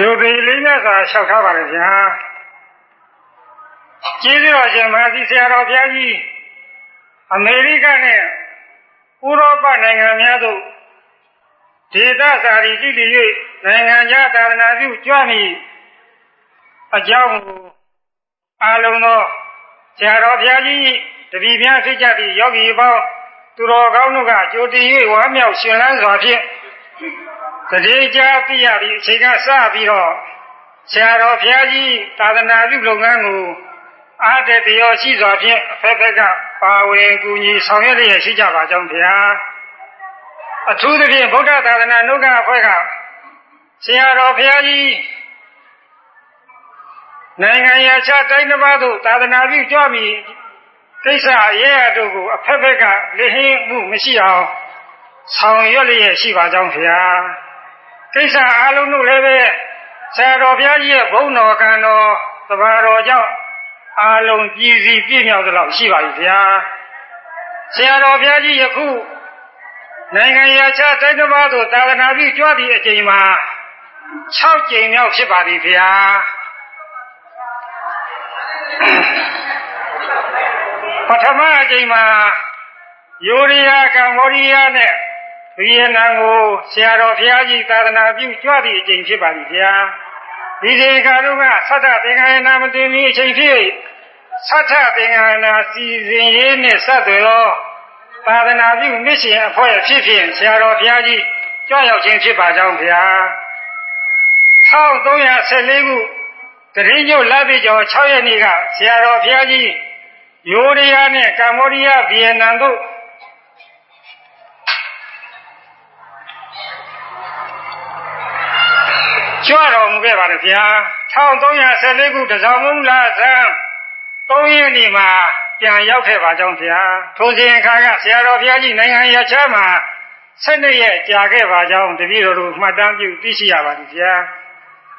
ယုတ်တိလေးမြတ်စွာလျှောက်ထားပါလေဗျာကျေးဇူးတော်ရှင်မဟာသီဆရာတော်ဘုရားကြီးအမေရိကနဲ့ဥရောပနိုင်ငံများသို့ဒေသစာရီတိတိ၍နိုင်ငံခြားသာသနာပြုကြွမည်အကြောင်းကိုအာလုံးသောဆရာတော်ဘုရားကြီးတပည့်များဖြစ်ကြသည့်ယောဂီပေါင်းသူတော်ကောင်းတို့ကကြိုတင်၍ဝါမြောက်ရှင်လန်းစွာဖြင့် တတိကြသိရသည့်အချိန်ကစပြီးတော့ဆရာတော်ဘုရားကြီးသာသနာပြုလုပ်ငန်းကိုအားတည်းတရားရှိစွာဖြင့်အဖက်ဖက်ကပါဝင်ကူညီဆောင်ရွက်လျက်ရှိကြပါကြောင်းဗျာအထူးသဖြင့်ဗုဒ္ဓသာသနာနှုတ်ကအဖွဲ့ကဆရာတော်ဘုရားကြီးနိုင်ငံရခြားတိုင်းတစ်ပါးသို့သာသနာပြုကြွမည်ကိစ္စအရေးအတို့ကိုအဖက်ဖက်ကလေဟင်းမှုမရှိအောင်ဆောင်ရွက်လျက်ရှိပါကြောင်းဗျာ ကိစ္စအလုံးတို့လည်းပဲဆရာတော်ဘုရားကြီးရဲ့ဘုန်းတော်ကံတော်သဘာတော်ကြောင့်အလုံးကြည်စီပြည့်မြောက်သလောက်ရှိပါပြီဗျာဆရာတော်ဘုရားကြီးယခုနိုင်ငံရာခြားတိုင်းတစ်ပါးသို့သာသနာပြုကြွသည့်အချိန်မှာ6ကြိမ်မြောက်ဖြစ်ပါပြီဗျာပထမအကြိမ်မှာယူရီးယားကမ္ဘောဒီးယားနဲ့ ဗီယက်နမ်ကိုဆရာတော်ဘုရားကြီးသာသနာပြုကြွသည့်အချိန်ဖြစ်ပါပြီဗျာဒီချိန်ခါတို့ကသတ္တသင်္ဃာယနာမတင်မီအချိန်ဖြစ်သတ္တသင်္ဃာယနာစီစဉ်ရေးနဲ့ဆက်သွယ်သောသာသနာပြုမြစ်ရှင်အဖွဲ့ဖြစ်ဖြင့်ဆရာတော်ဘုရားကြီးကြွရောက်ခြင်းဖြစ်ပါကြောင်းဗျာ1314ခုတရင်ညို့လပြည့်ကျော်6ရက်နေ့ကဆရာတော်ဘုရားကြီးယိုရီးယားနဲ့ကမ္ဘောဒီးယားဗီယက်နမ်တို့ ကြွတော်မူခဲ့ပါတယ်ဗျာ1314ခုတစောင်းမူလာဇန်3ရက်နေ့မှာပြန်ရောက်ခဲ့ပါကြောင်းဗျာထိုစဉ်အခါကဆရာတော်ဘုရားကြီးနိုင်ငံရချမ်းမှာ12ရက်ကြာခဲ့ပါကြောင်းတပည့်တော်တို့မှတ်တမ်းပြုသိရှိရပါသည်ဗျာ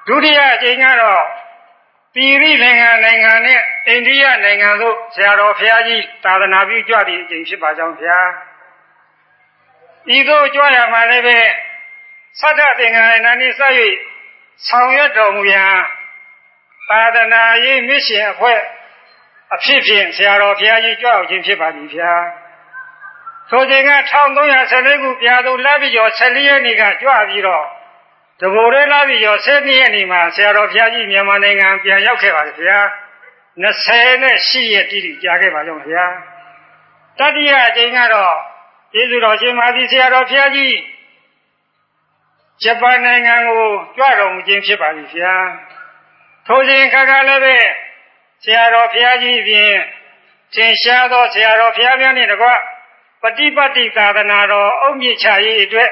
ဒုတိယအကြိမ်ကတော့တိရိလင်္ကာနိုင်ငံနဲ့အိန္ဒိယနိုင်ငံတို့ဆရာတော်ဘုရားကြီးသာသနာပြုကြွသည့်အကြိမ်ဖြစ်ပါကြောင်းဗျာဤသို့ကြွရမှာလည်းပဲသတ္တသင်္ဃာရဏနိစ၍ ဆောင်ရွက်တော်မူရန်သာသနာရေးမစ်ရှင်အဖွဲ့အဖြစ်ဖြင့်ဆရာတော်ဘုရားကြီးကြွအောင်ခြင်းဖြစ်ပါပြီဗျာဆိုချိန်က1314ခုပြာသူလပြကျော်14ရက်နေ့ကကြွပြီးတော့တဘိုရဲလပြကျော်12ရက်နေ့မှာဆရာတော်ဘုရားကြီးမြန်မာနိုင်ငံပြန်ရောက်ခဲ့ပါတယ်ဗျာ28ရက်တိတိကြာခဲ့ပါကြောင်းဗျာတတိယအချိန်ကတော့ကျေးဇူးတော်ရှင်မာသီဆရာတော်ဘုရားကြီး ဂျပန်နိုင်ငံကိုကြွတော်မူခြင်းဖြစ်ပါပြီဗျာထိုစဉ်ခါခါလည်းပဲဆရာတော်ဘုရားကြီးဖြင့်သင်ရှားသောဆရာတော်ဘုရားများနှင့်တကွပฏิပတ်တိသာသနာတော်အုတ်မြစ်ချရေးအတွက်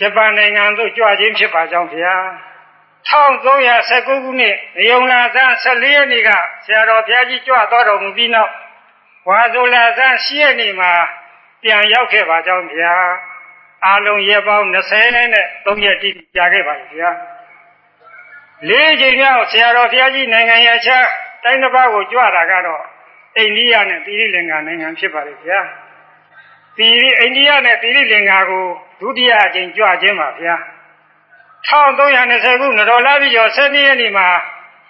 ဂျပန်နိုင်ငံသို့ကြွခြင်းဖြစ်ပါကြောင်းဗျာ1319ခုနှစ်နေုံလာသန်း14ရက်နေ့ကဆရာတော်ဘုရားကြီးကြွတော်တော်မူပြီးနောက်ဝါဆိုလာသန်း10ရက်နေ့မှာပြန်ရောက်ခဲ့ပါကြောင်းဗျာ အာလုံးရေပေါင်း20နဲ့3ရက်တိကြာခဲ့ပါပြီဗျာလေးချိန်မြောက်ဆရာတော်ဘုရားကြီးနိုင်ငံရချတိုင်းတစ်ပါးကိုကြွတာကတော့အိန္ဒိယနဲ့သီရိလင်္ကာနိုင်ငံဖြစ်ပါလေဗျာသီရိအိန္ဒိယနဲ့သီရိလင်္ကာကိုဒုတိယအကြိမ်ကြွခြင်းပါဗျာ1320ခုနတော်လာပြီကျော်7ရက်နေ့မှာ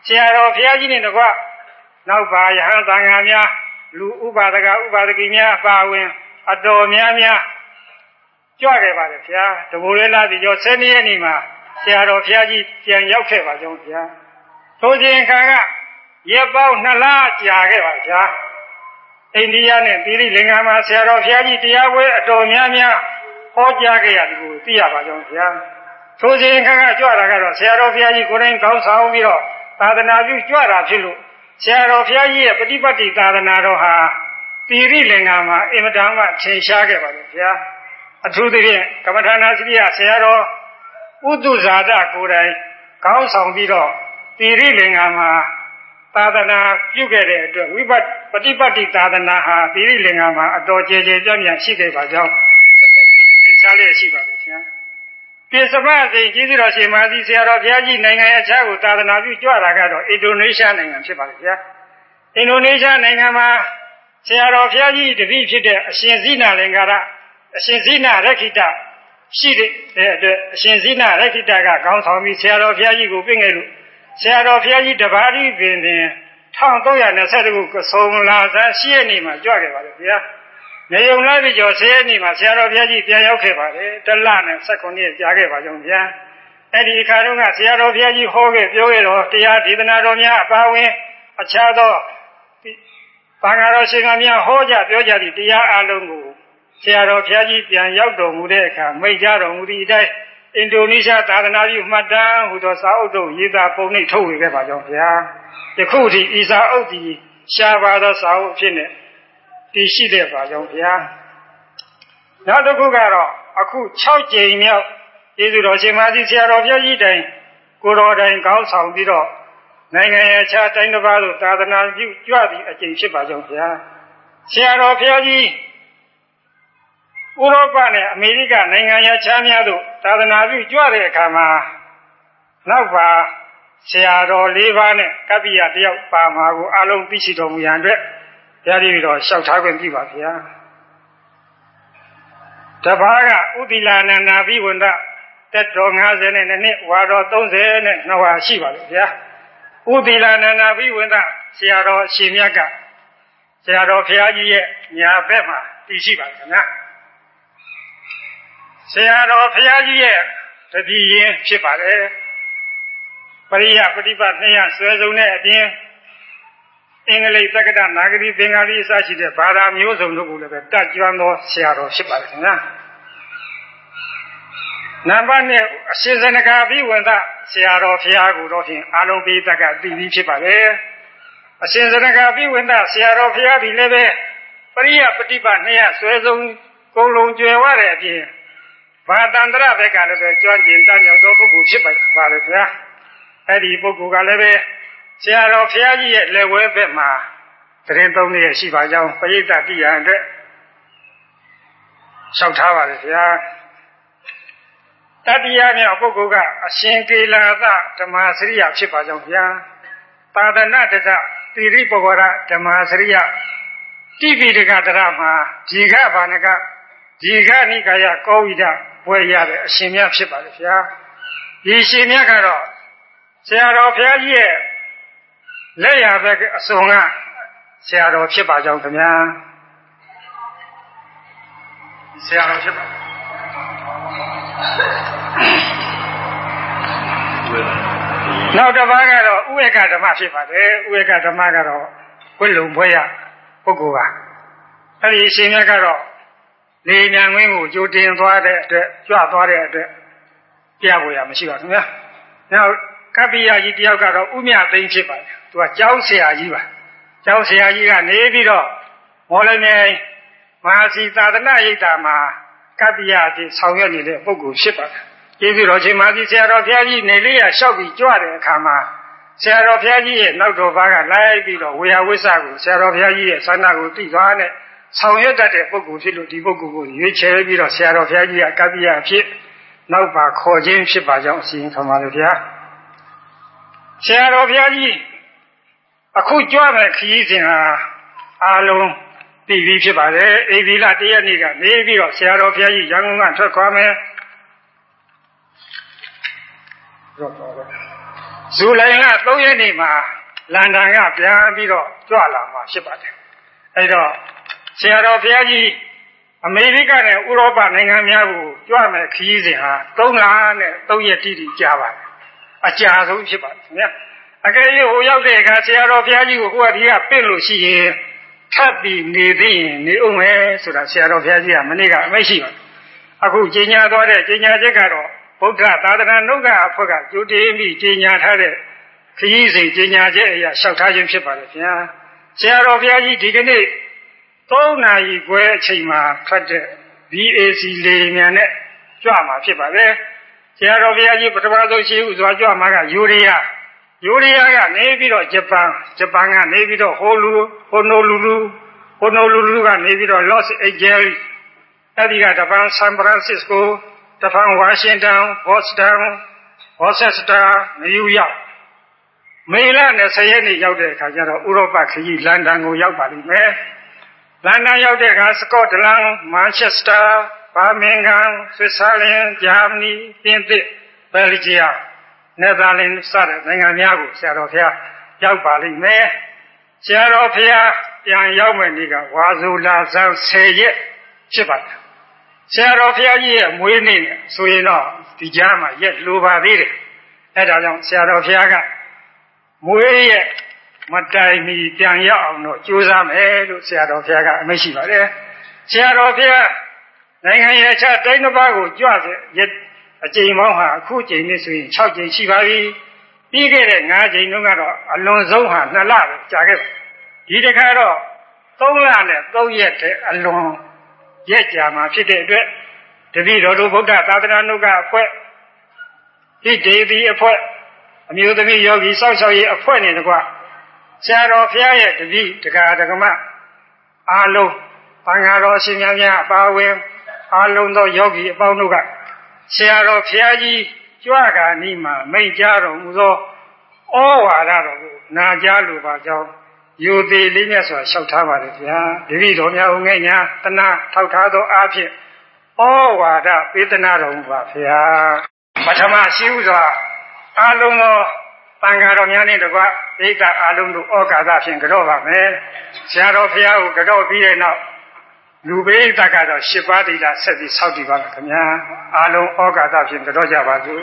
ဆရာတော်ဘုရားကြီးနဲ့တကွနောက်ပါယဟန်သံဃာများလူဥပါဒကဥပါဒကိများအပါဝင် အတော်များများ ကြွခဲ့ပါတယ်ဗျာတဘိုးလေးလာပြီကျော်7ရက်နေ့မှာဆရာတော်ဘုရားကြီးပြန်ရောက်ခဲ့ပါကြောင်းဗျာထိုချိန်ခါကရက်ပေါင်း2လကြာခဲ့ပါဗျာအိန္ဒိယနဲ့သီရိလင်္ကာမှာဆရာတော်ဘုရားကြီးတရားပွဲအတော်များများဟောကြားခဲ့ရတယ်ကိုသိရပါကြောင်းဗျာထိုချိန်ခါကကြွတာကတော့ဆရာတော်ဘုရားကြီးကိုယ်တိုင်ကောင်းဆောင်ပြီးတော့သာသနာပြုကြွတာဖြစ်လို့ဆရာတော်ဘုရားကြီးရဲ့ပฏิပတ်တိသာသနာတော်ဟာသီရိလင်္ကာမှာအင်မတန်မှထင်ရှားခဲ့ပါလို့ဗျာ အထူးသဖြင့်ကမ္မထာနာစရိယဆရာတော်ဥဒုဇာတကိုယ်တိုင်ကောင်းဆောင်ပြီးတော့သီရိလင်္ကာမှာသာသနာပြုခဲ့တဲ့အတွက်ဝိပတ်ပฏิပတ်တိသာသနာဟာသီရိလင်္ကာမှာအတော်ကျေကျေပြန့်ပြန့်ရှိခဲ့ပါကြောင်းအခုဒီသင်ရှားလေးရှိပါလိမ့်ရှင်။ပြေစမစိန်ကြီးစီတော်ရှင်မာသီဆရာတော်ဘုရားကြီးနိုင်ငံအခြားကိုသာသနာပြုကြွတာကတော့အင်ဒိုနီးရှားနိုင်ငံဖြစ်ပါလိမ့်ဗျာ။အင်ဒိုနီးရှားနိုင်ငံမှာဆရာတော်ဘုရားကြီးတပည့်ဖြစ်တဲ့အရှင်ဇိနာလင်္ကာရ အရှင်ဇိနာရခိတဆရှိတဲ့အတွက်အရှင်ဇိနရခိတကခေါင်းဆောင်ပြီးဆရာတော်ဘုရားကြီးကိုပြင်ခဲ့လို့ဆရာတော်ဘုရားကြီးတပါးကြီးပင်တင်1320ခုကဆုံးလာစားရှိရနေမှာကြွခဲ့ပါလေဗျာနေုံလာပြီကျော်ဆယ်ရက်နေမှာဆရာတော်ဘုရားကြီးပြန်ရောက်ခဲ့ပါတယ်တလနဲ့16ရက်ကြာခဲ့ပါကြောင်းဗျာအဲ့ဒီအခါတုန်းကဆရာတော်ဘုရားကြီးဟောခဲ့ပြောခဲ့တော့တရားဒေသနာတော်များအပါဝင် အခြားသောဘာသာတော်ရှင်ကများဟောကြပြောကြသည့်တရားအလုံးကို ဆရာတော်ဘုရားကြီးပြန်ရောက်တော်မူတဲ့အခါမိတ်ကြတော်မူသည့်အတိုင်းအင်ဒိုနီးရှားသာသနာပြုမှတ်တမ်းဟူသောစာအုပ်တို့ရေးသားပုံနှိပ်ထုတ်ဝေခဲ့ပါကြောင်းဗျာယခုထိဤစာအုပ်ဒီရှားပါသောစာအုပ်ဖြစ်နေတည်ရှိတဲ့ပါကြောင်းဗျာနောက်တစ်ခုကတော့အခု6ကြိမ်မြောက်ကျေးဇူးတော်ရှင်မကြီးဆရာတော်ဘုရားကြီးတိုင်ကိုတော်တိုင်ကောင်းဆောင်ပြီးတော့နိုင်ငံရဲ့ခြားတိုင်းတစ်ပါးသို့သာသနာပြုကြွသည့်အကျင့်ဖြစ်ပါကြောင်းဗျာဆရာတော်ဘုရားကြီး ဥရောပနဲ့အမေရိကနိုင်ငံရဲ့ခြားများသို့သာသနာပြုကြွတဲ့အခါမှာနောက်ပါဆရာတော်၄ပါးနဲ့ကပ္ပိယတယောက်ပါမှာကိုအလုံးသိရှိတော်မူရန်အတွက်ဘုရားကြီးတော်လျှောက်ထားခွင့်ပြုပါဗျာတပါးကဥတိလာနန္ဒာဘိဝန္ဒတက်တော်50နဲ့နှစ်ဝါတော်30နဲ့နှစ်ဝါရှိပါလေဗျာဥတိလာနန္ဒာဘိဝန္ဒဆရာတော်ရှင်မြတ်ကဆရာတော်ဘုရားကြီးရဲ့ညာဘက်မှာတည်ရှိပါခင်ဗျာ ဆရာတော်ဘုရားကြီးရဲ့တပည့်ရင်ဖြစ်ပါတယ်ပရိယပฏิပတ်နှစ်ရဆွဲစုံတဲ့အပြင်အင်္ဂလိပ်သက္ကတနာဂရီဘင်္ဂါလီအစရှိတဲ့ဘာသာမျိုးစုံတို့ကိုလည်းပဲတတ်ကျွမ်းသောဆရာတော်ဖြစ်ပါတယ်ခင်ဗျာနံပါတ်1အရှင်ဇနကာဘိဝန္တဆရာတော်ဖရာကိုတော့ဖြင့်အာလုံးပိသကသိပြီးဖြစ်ပါတယ်အရှင်ဇနကာဘိဝန္တဆရာတော်ဖရာဒီလည်းပဲပရိယပฏิပတ်နှစ်ရဆွဲစုံကုံလုံးကျွယ်ဝတဲ့အပြင် ဘာတန္တရဘက်ကလည်းပဲကြွကျင်တတ်မြောက်သောပုဂ္ဂိုလ်ဖြစ်ပါပါလေဗျာအဲ့ဒီပုဂ္ဂိုလ်ကလည်းပဲဆရာတော်ဘုရားကြီးရဲ့လက်ဝဲဘက်မှာသတင်းသုံးရရှိပါကြောင်းပရိသတ်တိရန်အတွက်လျှောက်ထားပါလေဗျာတတိယမြောက်ပုဂ္ဂိုလ်ကအရှင်ကေလာသဓမ္မစရိယဖြစ်ပါကြောင်းဗျာသာသနာတဇတိရိပဝရဓမ္မစရိယတိပိတကတရမှာဇီဃဘာနကဇီဃနိကာယကောဝိဒ ပွဲရတဲ့အရှင်မြတ်ဖြစ်ပါလေဗျာဒီရှင်မြတ်ကတော့ဆရာတော်ဘုရားကြီးရဲ့လက်ရဘက်အစုံကဆရာတော်ဖြစ်ပါကြောင်းခင်ဗျာဆရာတော်ဖြစ်ပါနောက်တစ်ပါးကတော့ဥေကဓမ္မဖြစ်ပါတယ်ဥေကဓမ္မကတော့ဝိလုံဘွဲရပုဂ္ဂိုလ်ပါအဲ့ဒီရှင်မြတ်ကတော့ လေမြန်ဝင်းကိုကြိုတင်သွားတဲ့အတွက်ကြွသွားတဲ့အတွက်ပြဖို့ရမရှိပါဘူးခင်ဗျာနောက်ကပ္ပိယကြီးတယောက်ကတော့ဥမြသိန်းဖြစ်ပါတယ်သူကကျောင်းဆရာကြီးပါကျောင်းဆရာကြီးကနေပြီးတော့မော်လမြိုင်မဟာစီသာသနာရိပ်သာမှာကပ္ပိယတိဆောင်ရွက်နေတဲ့ပုဂ္ဂိုလ်ဖြစ်ပါတယ်ကျေးဇူးတော်ရှင်မဟာစီဆရာတော်ဘုရားကြီးနေလေးရလျှောက်ပြီးကြွတဲ့အခါမှာဆရာတော်ဘုရားကြီးရဲ့နောက်တော်ဘာကလိုက်ပြီးတော့ဝေယဝိဆကိုဆရာတော်ဘုရားကြီးရဲ့ဆန္ဒကိုသိသွားတဲ့ ဆောင်ရွက်တတ်တဲ့ပုဂ္ဂိုလ်ဖြစ်လို့ဒီပုဂ္ဂိုလ်ကိုရွေးချယ်ပြီးတော့ဆရာတော်ဘုရားကြီးကကပ္ပိယဖြစ်နောက်ပါခေါ်ခြင်းဖြစ်ပါကြောင်းအစီရင်ခံပါလေဗျာဆရာတော်ဘုရားကြီးအခုကြွတဲ့ခရီးစဉ်ဟာအားလုံးတည်ပြီးဖြစ်ပါတယ်အေဗီလာတရက်နေ့ကနေပြီးတော့ဆရာတော်ဘုရားကြီးရန်ကုန်ကထွက်ခွာမယ်ဇူလိုင်လ3ရက်နေ့မှာလန်ဒန်ကပြန်ပြီးတော့ကြွလာမှာဖြစ်ပါတယ်အဲဒါ ဆရာတော်ဘုရားကြီးအမေရိကနဲ့ဥရောပနိုင်ငံများကိုကြွမယ်ခရီးစဉ်ဟာ3လနဲ့3ရက်တိတိကြာပါတယ်အကြာဆုံးဖြစ်ပါတယ်ခင်ဗျာအကယ်၍ဟိုရောက်တဲ့အခါဆရာတော်ဘုရားကြီးကိုကိုယ်ကဒီကပင့်လို့ရှိရင်ထပ်ပြီးနေသိရင်နေအောင်မယ်ဆိုတာဆရာတော်ဘုရားကြီးကမနေ့ကအမိတ်ရှိပါတယ်အခုကြီးညာသွားတဲ့ကြီးညာချက်ကတော့ဗုဒ္ဓသာသနာ့နှုတ်ကအဖွဲ့ကကြိုတင်ပြီးကြီးညာထားတဲ့ခရီးစဉ်ကြီးညာချက်အရာလျှောက်ထားခြင်းဖြစ်ပါတယ်ခင်ဗျာဆရာတော်ဘုရားကြီးဒီကနေ့ 3နာရီခွဲအချိန်မှာထွက်တဲ့ BAC လေမြန်နဲ့ကြွမှာဖြစ်ပါတယ်ဆရာတော်ဘုရားကြီးပထမဆုံးရှိဥစွာကြွမှာကယူရီးယားယူရီးယားကနေပြီးတော့ဂျပန်ဂျပန်ကနေပြီးတော့ဟိုလူဟိုနိုလူလူဟိုနိုလူလူကနေပြီးတော့ Los Angeles အဲ့ဒီကဂျပန်ဆန်ဖရန်စစ္စကိုဂျပန်ဝါရှင်တန်ဘော့စတန်ဘော့ဆက်စတာနယူးယောက်မေလ20ရက်နေ့ရောက်တဲ့အခါကျတော့ဥရောပခရီးလန်ဒန်ကိုရောက်ပါလိမ့်မယ် လန်ဒန်ရောက်တဲ့အခါစကော့တလန်မန်ချက်စတာဘာမင်ဂန်ဆွစ်ဇာလန်ဂျာမနီပြင်သစ်ဘယ်လ်ဂျီယံနယ်သာလန်စတဲ့နိုင်ငံများကိုဆရာတော်ဘုရားရောက်ပါလိမ့်မယ်ဆရာတော်ဘုရားပြန်ရောက်မယ်နေ့ကဝါဇူလာဇန်10ရက်ဖြစ်ပါတယ်ဆရာတော်ဘုရားကြီးရဲ့မွေးနေ့နဲ့ဆိုရင်တော့ဒီကြားမှာရက်လိုပါသေးတယ်အဲဒါကြောင့်ဆရာတော်ဘုရားကမွေးရဲ့ မတိုင်မီပြန်ရောက်အောင်တော့ကြိုးစားမယ်လို့ဆရာတော်ဘုရားကအမိန့်ရှိပါတယ်ဆရာတော်ဘုရားနိုင်ငံရဲ့အခြားတိုင်းတစ်ပါးကိုကြွစေအကြိမ်ပေါင်းဟာအခုချိန်နဲ့ဆိုရင်6ကြိမ်ရှိပါပြီပြီးခဲ့တဲ့9ကြိမ်တုန်းကတော့အလွန်ဆုံးဟာ2လပဲကြာခဲ့ဒီတစ်ခါတော့3လနဲ့3ရက်တည်းအလွန်ရက်ကြာမှာဖြစ်တဲ့အတွက်တတိတော်တို့ဗုဒ္ဓသာသနာ့နုကအဖွဲ့ဒီဒေဝီအဖွဲ့အမျိုးသမီးယောဂီစောင့်ရှောက်ရေးအဖွဲ့နဲ့တကွ ဆရာတော်ဘုရားရဲ့တတိတက္ကရာတက္ကမအားလုံးဘင်္ဂါတော်ရှင်များများအပါအဝင်အားလုံးသောယောဂီအပေါင်းတို့ကဆရာတော်ဘုရားကြီးကြွကာနီးမှာမိတ်ကြတော်မူသောဩဝါဒတော်ကိုနာကြားလိုပါကြောင်းယူသေးလေးမြတ်စွာလျှောက်ထားပါလေဗျာတတိတော်များဦးငယ်ညာတနာထောက်ထားသောအားဖြင့်ဩဝါဒပေးသနာတော်မူပါဗျာပထမရှိဥစွာအားလုံးသော တန်ဃာတော်များနဲ့တကွဒိဋ္ဌအားလုံးတို့ဩကာသဖြင့်ကြော့ပါမယ်ဆရာတော်ဘုရားကိုကြော့ပြီးတဲ့နောက်လူပိဋကကတော့၈ပါးဒိဋ္ဌဆက်ပြီးဆောက်တည်ပါမယ်ခင်ဗျာအားလုံးဩကာသဖြင့်ကြော့ကြပါစို့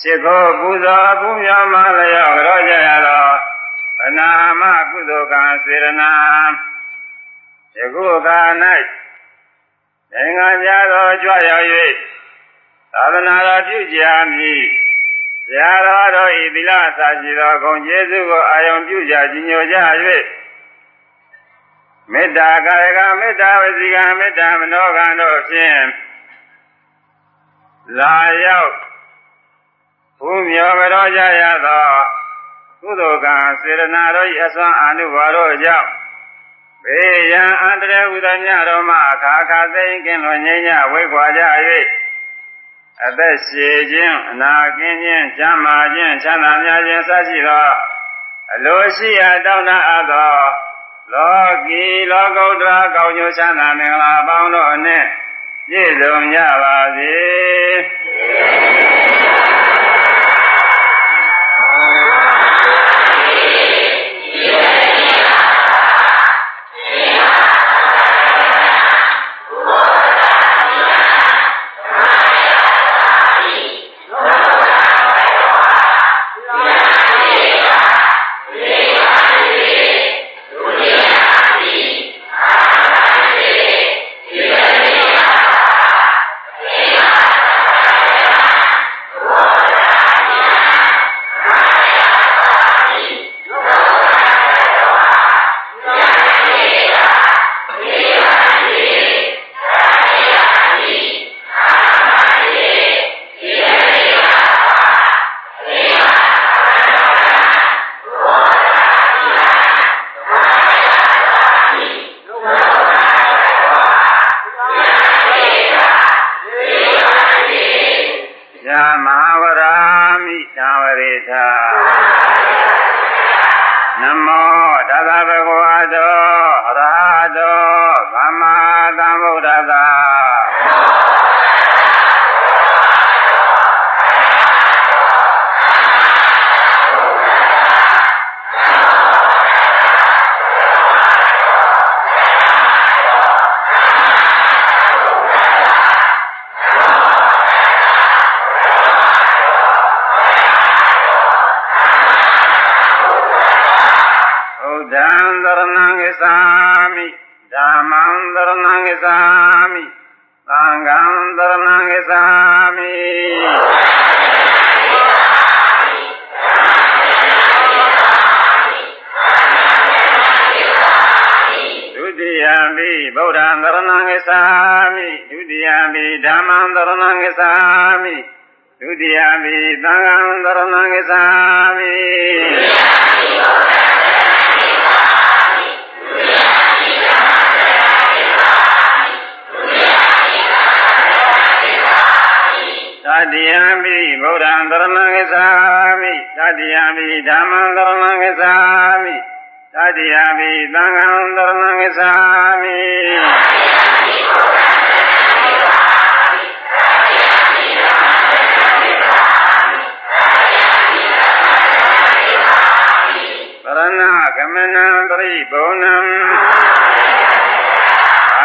ခိုးပူဇော်အပူမြောင်းမှလျော့ကြောကြရသောအနာမကုသိုလ်ကံစေရနာယခုအခါ၌နိုင်ငံပြသောကြွရောက်၍သာသနာတော်ပြုကြမည်ဆရာတော်တို့ဤသီလစာရှိသောဂုဏ်ကျေးဇူးကိုအာယုံပြုကြကြီးညိုကြ၍မေတ္တာကာယကမေတ္တာဝစီကမေတ္တာမနောကံတို့ဖြင့်လာရောက် ဘုမြော်ကြောကြရသောကုသိုလ်ကံစေရနာတို့၏အစွမ်းအာနုဘော်တို့ကြောင့်ဘေးရန်အန္တရာယ်ဟူသောညတော်မှအခါခါသိင်ကင်းလွန်ငြိမ်းချဝိခွာကြ၍အသက်ရှည်ခြင်းအနာကင်းခြင်းကျမ်းမာခြင်းချမ်းသာများခြင်းစရှိသောအလိုရှိရာတောင်းတအပ်သောလောကီလောကုတ္တရာကောင်းကျိုးချမ်းသာမင်္ဂလာပေါင်းတို့နှင့်ပြည့်စုံကြပါစေ gacchami dhammam saranam gacchami sangham saranam gacchami တိယံပိဗုဒ္ဓံသရဏံဂစ္ဆာမိဒုတိယံပိဓမ္မံသရဏံဂစ္ဆာမိဒုတိယံပိသံဃံသရဏံဂစ္ဆာမိဒုတိယံပိဗုဒ္ဓံ တယံမိဗုဒ္ဓံသရဏံဂစ္ဆာမိတတယံမိဓမ္မံသရဏံဂစ္ဆာမိတတယံမိသံဃံသရဏံဂစ္ဆာမိသရဏဂမနံပရိဘုံနံ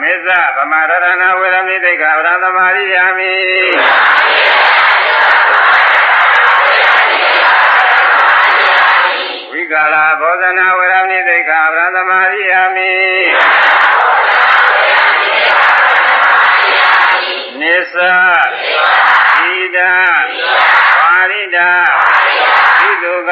မေဇဗမာရတနာဝေရမိတိကဗရသမာရိယာမိဝိကာလဘောဇနာဝေရမိတိကဗရသမာရိယာမိနိစ္စဣဒဝါရိဒဝိတုက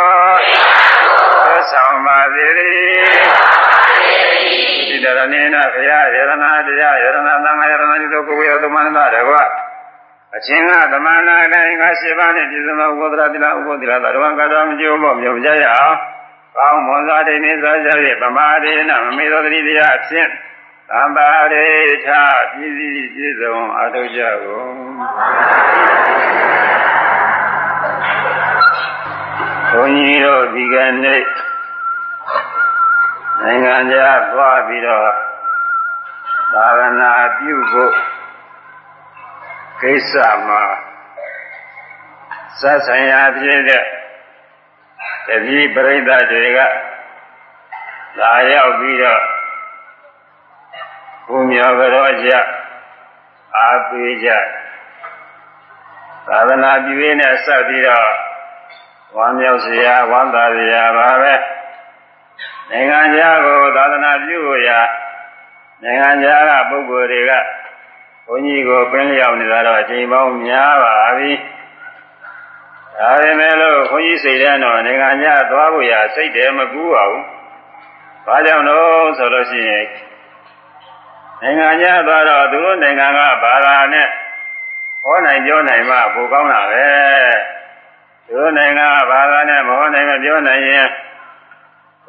ဏတိုင်းက7ပါးနဲ့ပြည့်စုံသောဥပဒရာတိလဥပဒရာသရဝံကတော်မကြိုးဖို့မြုပ်ကြရအောင်ကောင်းမွန်စွာဒိနေစွာကြရပမာဒေနမမေသောတတိတရားဖြင့်သံပါရေထပြည့်စည်ပြည့်စုံအထောက်ကြကုန်ဘုန်းကြီးတို့ဒီကနေ့ နိုင်ငံခြားသွားပြီးတော့သာသနာပြုဖို့ကိစ္စမှာဆက်ဆိုင်ရာဖြစ်တဲ့တတိပရိသတ်တွေကလာရောက်ပြီးတော့ဘုံမြော်ကြောကြအားပေးကြသာသနာပြုရင်းနဲ့ဆက်ပြီးတော့ဝမ်းမြောက်စရာဝမ်းသာစရာပါပဲ နိုင်ငံခြားကိုသာသနာပြုရာနိုင်ငံခြားကပုဂ္ဂိုလ်တွေကဘုန်းကြီးကိုပင်းလျောက်နေတာတော့အချိန်ပေါင်းများပါပြီ။ဒါပေမဲ့လို့ဘုန်းကြီးစိတ်ထဲတော့နိုင်ငံညသွားဖို့ရစိတ်တယ်မကူပါဘူး။ဘာကြောင့်လို့ဆိုလို့ရှိရင်နိုင်ငံညသွားတော့သူတို့နိုင်ငံကဘာသာနဲ့ဟောနိုင်ပြောနိုင်မှပိုကောင်းတာပဲ။သူတို့နိုင်ငံကဘာသာနဲ့မဟောနိုင်မပြောနိုင်ရင်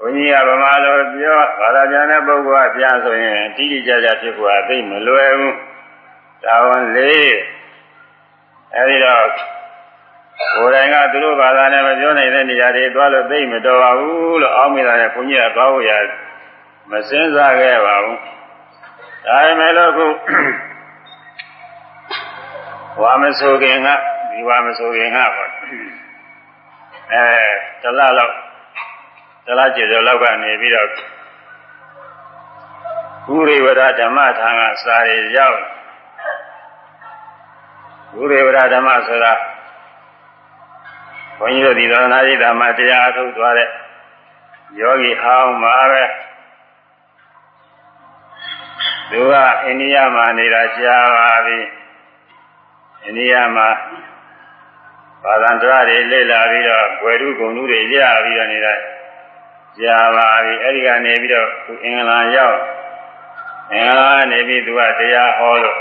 ဘဘုန်းကြီးကဗမာလိုပြောဘာသာပြန်တဲ့ပုဂ္ဂိုလ်ကပြန်ဆိုရင်တိတိကျကျဖြစ်ဖို့အသိမလွယ်ဘူးဒါဝန်လေးအဲဒီတော့ကိုယ်တိုင်ကသူတို့ဘာသာနဲ့မပြောနိုင်တဲ့နေရာတွေသွားလို့သိမတော်ပါဘူးလို့အောက်မိတာနဲ့ဘုန်းကြီးကသွားဖို့ရမစင်းစားခဲ့ပါဘူးဒါပေမဲ့လို့ခုဝါမဆိုခင်ကဒီဝါမဆိုခင်ကပေါ့အဲတလားလောက် တလားကျေကျော်လောက်ကနေပြီးတော့ဥရိဝရဓမ္မထာကစာရီရောက်ဥရိဝရဓမ္မဆိုတာဘုန်းကြီးတို့ဒီသောနာရိတာမှာတရားအထုတ်သွားတဲ့ယောဂီဟောင်းမှာပဲသူကအိန္ဒိယမှာနေတာကြာပါပြီအိန္ဒိယမှာဘာသာတရားတွေလေ့လာပြီးတော့ဝယ်ထုဂုံထုတွေရပြီးတော့နေတာ ကြာပါပြီအဲ့ဒီကနေပြီးတော့သူအင်္ဂလန်ရောက်အင်္ဂလန်နေပြီးသူကတရားဟောလို့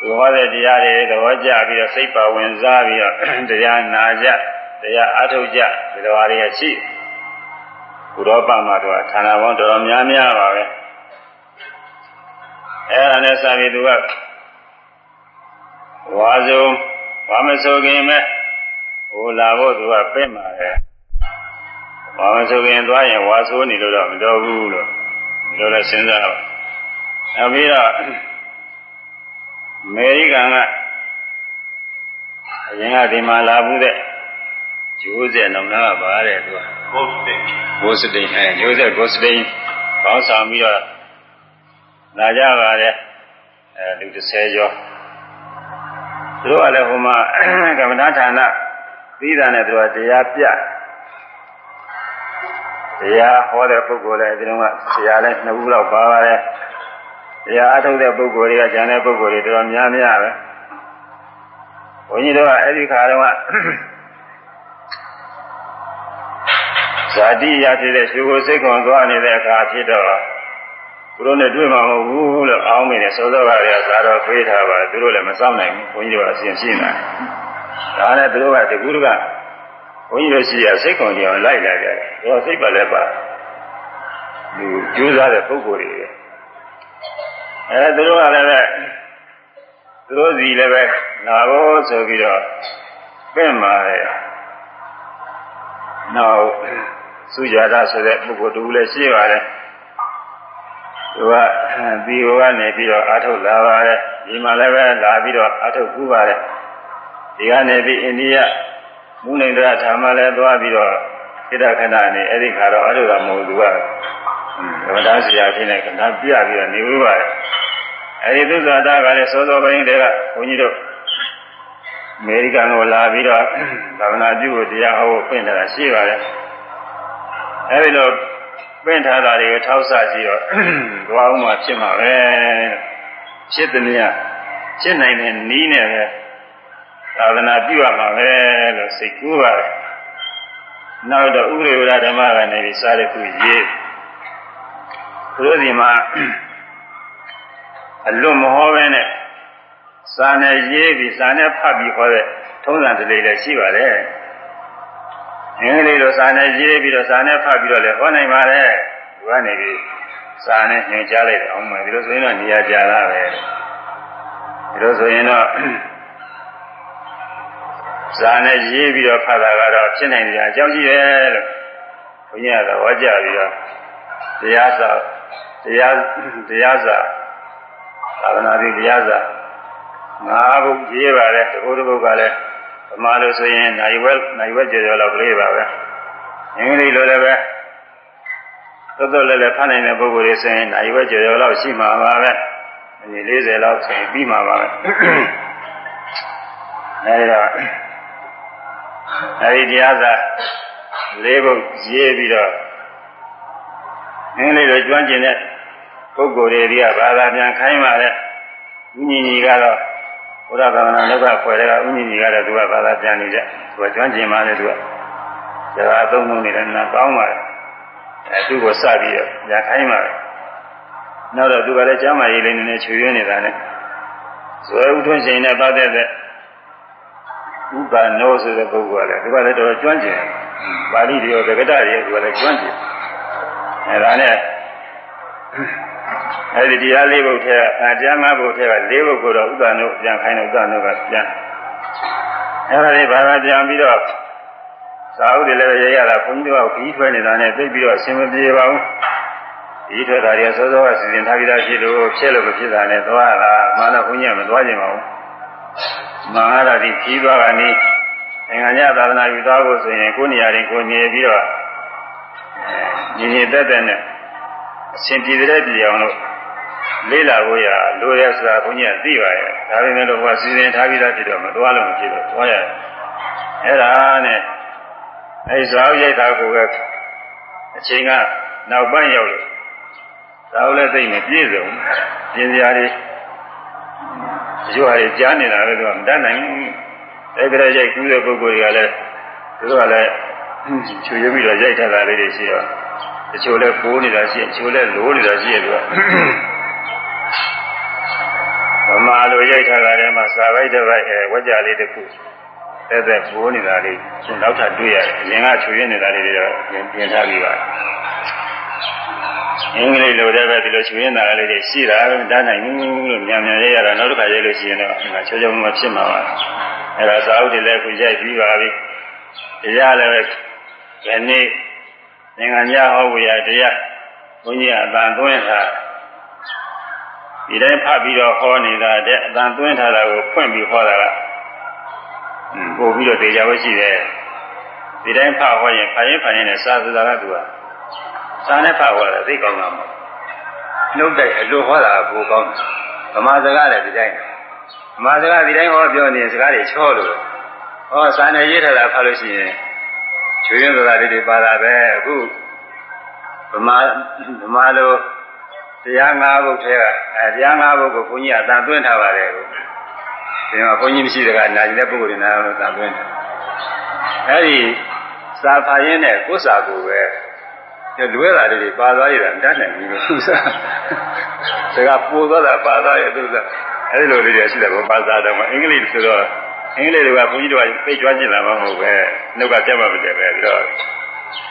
သူဟောတဲ့တရားတွေသဘောကျပြီးတော့စိတ်ပါဝင်စားပြီးတော့တရားနာကြတရားအားထုတ်ကြဒီလိုအားတွေရှိဘုရောပမှာတော့ဌာနပေါင်းတော်တော်များများပါပဲအဲ့ဒါနဲ့စပြီးသူကဝါစုံဝါမဆိုခင်မဲ့ဟိုလာဖို့သူကပြင့်ပါတယ် ဝါမဆိုခင်သွားရင်ဝါဆိုးနေလို့တော့မတော်ဘူးလို့ဒီလိုလဲစဉ်းစားပါနောက်ပြီးတော့အမေရိကန်ကအရင်ကဒီမှာလာဘူးတဲ့ဂျိုးဆက်နောင်နာကပါတဲ့သူကဂိုးစတိန်ဂိုးစတိန်အဲဂျိုးဆက်ဂိုးစတိန်ပေါင်းဆောင်ပြီးတော့လာကြပါတယ်အဲလူ30ကျော်သူတို့ကလည်းဟိုမှာကမ္မဋ္ဌာန်းသီးတာနဲ့သူကတရားပြ တရားဟောတဲ့ပုဂ္ဂိုလ်လည်းဒီတော့ကဆရာလည်းနှစ်ဦးလောက်ပါပါတယ်တရားအထုတ်တဲ့ပုဂ္ဂိုလ်တွေကကျန်တဲ့ပုဂ္ဂိုလ်တွေတော်တော်များများပဲဘုန်းကြီးတို့ကအဲ့ဒီခါတော့ဇာတိရဖြစ်တဲ့ရှင်ကိုစိတ်ခွန်သွားနေတဲ့အခါဖြစ်တော့သူတို့နဲ့တွေ့မှာမဟုတ်ဘူးလို့အောင်းမိတယ်စောစောကလည်းဇာတော်ဖေးထားပါသူတို့လည်းမစောင့်နိုင်ဘူးဘုန်းကြီးတို့ကအစဉ်ရှိနေတာဒါနဲ့သူတို့ကတကူတက ဘုန်းကြီးတို့ရှိရစိတ်ခွန်ကြအောင်လိုက်လာကြတယ်သူကစိတ်ပါလဲပါသူကြိုးစားတဲ့ပုဂ္ဂိုလ်တွေအဲသူတို့ကလည်းပဲသူတို့စီလည်းပဲလာဖို့ဆိုပြီးတော့ပြင်ပါတယ်နောက်စုကြတာဆိုတဲ့ပုဂ္ဂိုလ်တူလည်းရှိပါတယ်သူကဒီဟိုကနေပြီးတော့အာထုတ်လာပါတယ်ဒီမှာလည်းပဲလာပြီးတော့အာထုတ်ကူးပါတယ်ဒီကနေပြီးအိန္ဒိယ မုနိန္ဒရာဌာမလည်းသွားပြီးတော့ဣဒ္ဓခဏနေအဲ့ဒီခါတော့အာထုတ်တာမဟုတ်သူကဓမ္မဒါစီယာဖြစ်နေကနာပြပြီးတော့နေဝပါတယ်အဲဒီသုဇာတာကလည်းစောစောပိုင်းတည်းကဘုန်းကြီးတို့အမေရိကန်ကိုလာပြီးတော့သာသနာပြုဖို့တရားဟောဖို့ပြင်ထားတာရှိပါတယ်အဲဒီလိုပြင်ထားတာတွေကိုထောက်ဆကြည့်တော့သွားအောင်မှဖြစ်မှာပဲဖြစ်သည်မြဖြစ်နိုင်တဲ့နီးနဲ့ပဲ သာသနာပြုရမှာပဲလို့စိတ်ကူးပါတယ်နောက်တော့ဥရိဝရဓမ္မကနေပြီးစားတဲ့ခုရေးသူတို့ဒီမှာအလွတ်မဟောပဲနဲ့စာနဲ့ရေးပြီးစာနဲ့ဖတ်ပြီးဟောတဲ့ထုံးစံတလေးလည်းရှိပါတယ်။အင်္ဂလိပ်လိုစာနဲ့ရေးပြီးတော့စာနဲ့ဖတ်ပြီးတော့လည်းဟောနိုင်ပါတယ်။ဒီကနေပြီးစာနဲ့ညွှန်ကြားလိုက်တယ်အောင်မယ်ဒီလိုဆိုရင်တော့နေရာကြာလာပဲ။ဒီလိုဆိုရင်တော့ စာနဲ့ရေးပြီးတော့ဖတ်တာကတော့ဖြစ်နိုင်တယ်အကြောင်းကြီးတယ်လို့ဘုရားကဟောကြားပြီးတော့တရားစာတရားတရားစာသာသနာ့တရားစာငါးဘုရေးပါတယ်တခုတခုကလည်းဗမာလိုဆိုရင်နိုင်ဝဲနိုင်ဝဲကျေကျော်လောက်ကလေးပါပဲအင်္ဂလိပ်လိုလည်းပဲသွတ်သွတ်လည်းလည်းဖတ်နိုင်တဲ့ပုဂ္ဂိုလ်တွေဆိုရင်နိုင်ဝဲကျေကျော်လောက်ရှိမှာပါပဲဒီ40လောက်ဆိုရင်ပြီးမှာပါပဲအဲဒီတော့ အဲဒီတရားစာလေးဘုရေးပြီးတော့အင်္ဂလိပ်လိုကျွမ်းကျင်တဲ့ပုဂ္ဂိုလ်တွေကဘာသာပြန်ခိုင်းပါလေဥညီညီကတော့ဘုရားသာသနာလောကဖွဲ့တဲ့ကဥညီညီကတော့သူကဘာသာပြန်နေကြသူကကျွမ်းကျင်ပါလေသူကဒါကအသုံးလုံးနေတယ်နာကောင်းပါလေအဲသူ့ကိုစပြီးတော့ပြန်ခိုင်းပါလေနောက်တော့သူကလည်းကျမ်းမာရေးလေးနည်းနည်းချွေရင်းနေတာနဲ့ဇွဲဥထွန်းရှင်နဲ့ပတ်သက်တဲ့ ဥပနောဆိုတဲ့ပုဂ္ဂိုလ်ကလည်းသူကလည်းတော်တော်ကျွမ်းကျင်ပါဠိတွေရောသက္ကတတွေရောသူကလည်းကျွမ်းကျင်အဲဒါနဲ့အဲဒီတရားလေးဘုတ်ထဲအတရားငါးဘုတ်ထဲကလေးဘုတ်ကိုတော့ဥဒ္ဒနုပြန်ခိုင်းတယ်ဥဒ္ဒနုကပြန်အဲဒါလေးဘာသာပြန်ပြီးတော့သာဥတွေလည်းရရတာဘုန်းကြီးတို့ကခီးထွဲနေတာနဲ့သိပြီးတော့အဆင်မပြေပါဘူးဒီထွက်တာတွေစောစောကစီစဉ်ထားပြီးသားဖြစ်လို့ဖြစ်လို့မဖြစ်တာနဲ့သွားတာမှတော့ဘုန်းကြီးကမသွားကြပါဘူး မဟာရတိခီးသွားကနေနိုင်ငံခြားသာသနာယူသွားဖို့ဆိုရင်ကိုယ်နေရာတွေကိုနေပြီးတော့ညီညီတက်တက်နဲ့အရှင်ပြည်တဲ့ပြည်အောင်လို့လေးလာဖို့ရလိုရဲဆိုတာဘုန်းကြီးကသိပါရဲ့ဒါပေမဲ့လို့ဟောစီစဉ်ထားပြီးသားဖြစ်တော့မသွားလို့မဖြစ်တော့သွားရအဲ့ဒါနဲ့အဲ့ဇာဝရိတ်တာကိုပဲအချိန်ကနောက်ပိုင်းရောက်လို့ဇာဝလည်းသိနေပြည့်စုံပြင်းစရာတွေ ရွာတွေကြားနေတာလည်းတော့မတတ်နိုင်ဘူးအဲ့ဒါရိုက်ကူးတဲ့ပုဂ္ဂိုလ်တွေကလည်းသူတို့ကလည်းချွေရပြီးတော့ရိုက်ထတာလေးတွေရှိတော့တချို့လည်းပိုးနေတာရှိတချို့လည်းလိုးနေတာရှိရသူကဗမာလိုရိုက်ထတာထဲမှာစာပိုက်တစ်ပိုက်အဲဝကြလေးတစ်ခုတဲ့တဲ့ပိုးနေတာလေးနောက်ထပ်တွေ့ရတယ်အရင်ကချွေရနေတာလေးတွေတော့ပြင်ထားပြီးပါ အင်္ဂလိပ်လိုလည်းပဲဒီလိုချွေရင်တာလေးတွေရှိတာမတတ်နိုင်ဘူးလို့မြန်မြန်ရေးရတာနောက်တစ်ခါရေးလို့ရှိရင်တော့ဒီမှာချောချောမမဖြစ်မှာပါအဲ့ဒါစာအုပ်တွေလည်းခုရိုက်ပြီးပါပြီတရားလည်းပဲယနေ့နိုင်ငံခြားဟောဝေရတရားဘုန်းကြီးကအတန်သွင်းထားဒီတိုင်းဖတ်ပြီးတော့ဟောနေတာတဲ့အတန်သွင်းထားတာကိုဖွင့်ပြီးဟောတာကပို့ပြီးတော့တရားဝဲရှိတယ်ဒီတိုင်းဖတ်ဟောရင်ဖတ်ရင်ဖတ်ရင်လည်းစာစကားကသူက စာနဲ့ဖတ်ဟောတာသိကောင်းတာမဟုတ်နှုတ်တိုက်အလိုဟောတာကပိုကောင်းတယ်ဗမာစကားလည်းဒီတိုင်းဗမာစကားဒီတိုင်းဟောပြောနေစကားတွေချောလို့ဟောစာနဲ့ရေးထားတာဖတ်လို့ရှိရင်ချွေရင်းစကားလေးတွေပါတာပဲအခုဗမာဗမာလိုတရား၅ဘုတ်ထဲကအဲတရား၅ဘုတ်ကိုဘုန်းကြီးကတန်သွင်းထားပါတယ်ကိုဒီမှာဘုန်းကြီးမရှိတဲ့ကနာကျင်တဲ့ပုဂ္ဂိုလ်တွေနာလို့တန်သွင်းတယ်အဲဒီစာဖာရင်းနဲ့ကိုယ်စာကိုပဲ လွဲတာလေးတွေပါသွားရတာမတတ်နိုင်ဘူးလို့သူစားဒါကပိုသွားတာပါသွားရသူစားအဲဒီလိုလေးတွေရှိတယ်ဗမာစာတော့အင်္ဂလိပ်ဆိုတော့အင်္ဂလိပ်တွေကဘုန်းကြီးတို့ကသိကြွကျင်လာမှာမဟုတ်ပဲနှုတ်ကပြတ်မှမတည့်ပဲပြီးတော့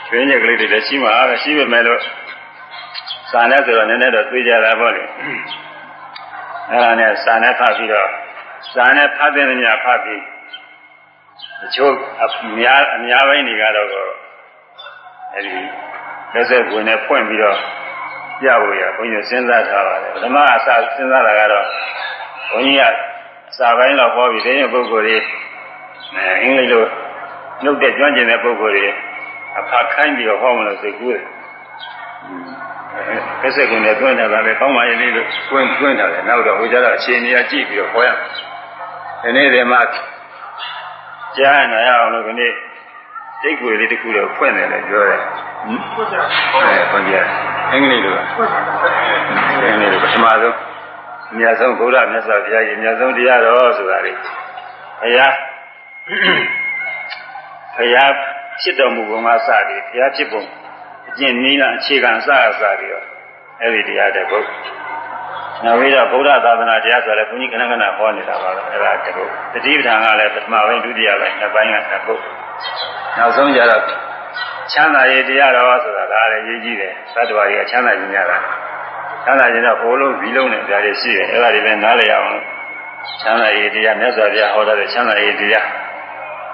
ကျွင်းညက်ကလေးတွေလည်းရှိမှာပဲရှိပေမဲ့လို့စာနဲ့ဆိုတော့နည်းနည်းတော့သိကြတာပေါ့လေအဲ့ဒါနဲ့စာနဲ့ဖတ်ပြီးတော့စာနဲ့ဖတ်တဲ့ညဖတ်ပြီးတချို့အများအများပိုင်းတွေကတော့အဲ့ဒီ လက်ဆက်ဝင်နဲ့ဖွင့်ပြီးတော့ပြဖို့ရဘုန်းကြီးစဉ်းစားထားပါတယ်ပထမအစစဉ်းစားတာကတော့ဘုန်းကြီးကစာပိုင်းတော့ဟောပြီးတဲ့ပုဂ္ဂိုလ်တွေအင်္ဂလိပ်လိုနှုတ်တဲ့ကျွမ်းကျင်တဲ့ပုဂ္ဂိုလ်တွေအဖခိုင်းပြီးတော့ဟောမလို့စိတ်ကူးတယ်။အဲဆက်ကုန်နဲ့တွန်းနေတာပဲကောင်းပါရဲ့လေးလို့တွန်းတွန်းတာလေနောက်တော့ဟိုကြတော့အခြေအနေအကြည့်ပြီးတော့ဟောရမယ်။ဒီနေ့ဒီမှာကြားနာရအောင်လို့ဒီနေ့စိတ်ကိုယ်လေးတစ်ခုတော့ဖွင့်တယ်လို့ပြောတယ်။ ဟုတ်ကြ။အဲဖွင့်ကြ။အင်္ဂလိပ်လို။အင်္ဂလိပ်လိုပထမဆုံးအများဆုံးဘုရားမြတ်စွာဘုရားရဲ့အများဆုံးတရားတော်ဆိုတာလေဘုရားဘုရားဖြစ်တော်မူပုံကစတယ်ဘုရားဖြစ်ပုံအကျင့်နည်းလားအခြေခံအစအစပြီးတော့အဲ့ဒီတရားတဲ့ဘုနောက်ပြီးတော့ဗုဒ္ဓသာသနာတရားဆိုလည်းဘုန်းကြီးခဏခဏဟောနေတာပါပဲအဲ့ဒါတကုတ်တတိပဌာန်ကလည်းပထမပိုင်းဒုတိယပိုင်းနှစ်ပိုင်းကတကုတ်နောက်ဆုံးကြတော့ ချမ်းသာရေးတရားတော်ဆိုတာဒါလည်းရေးကြည့်တယ်သတ္တဝါတွေကချမ်းသာခြင်းကြတာချမ်းသာခြင်းတော့ဘိုးလုံးဘီလုံးနဲ့ကြားရရှိတယ်အဲ့ဒါတွေလည်းနားလည်အောင်ချမ်းသာရေးတရားမြတ်စွာဘုရားဟောတဲ့ချမ်းသာရေးတရား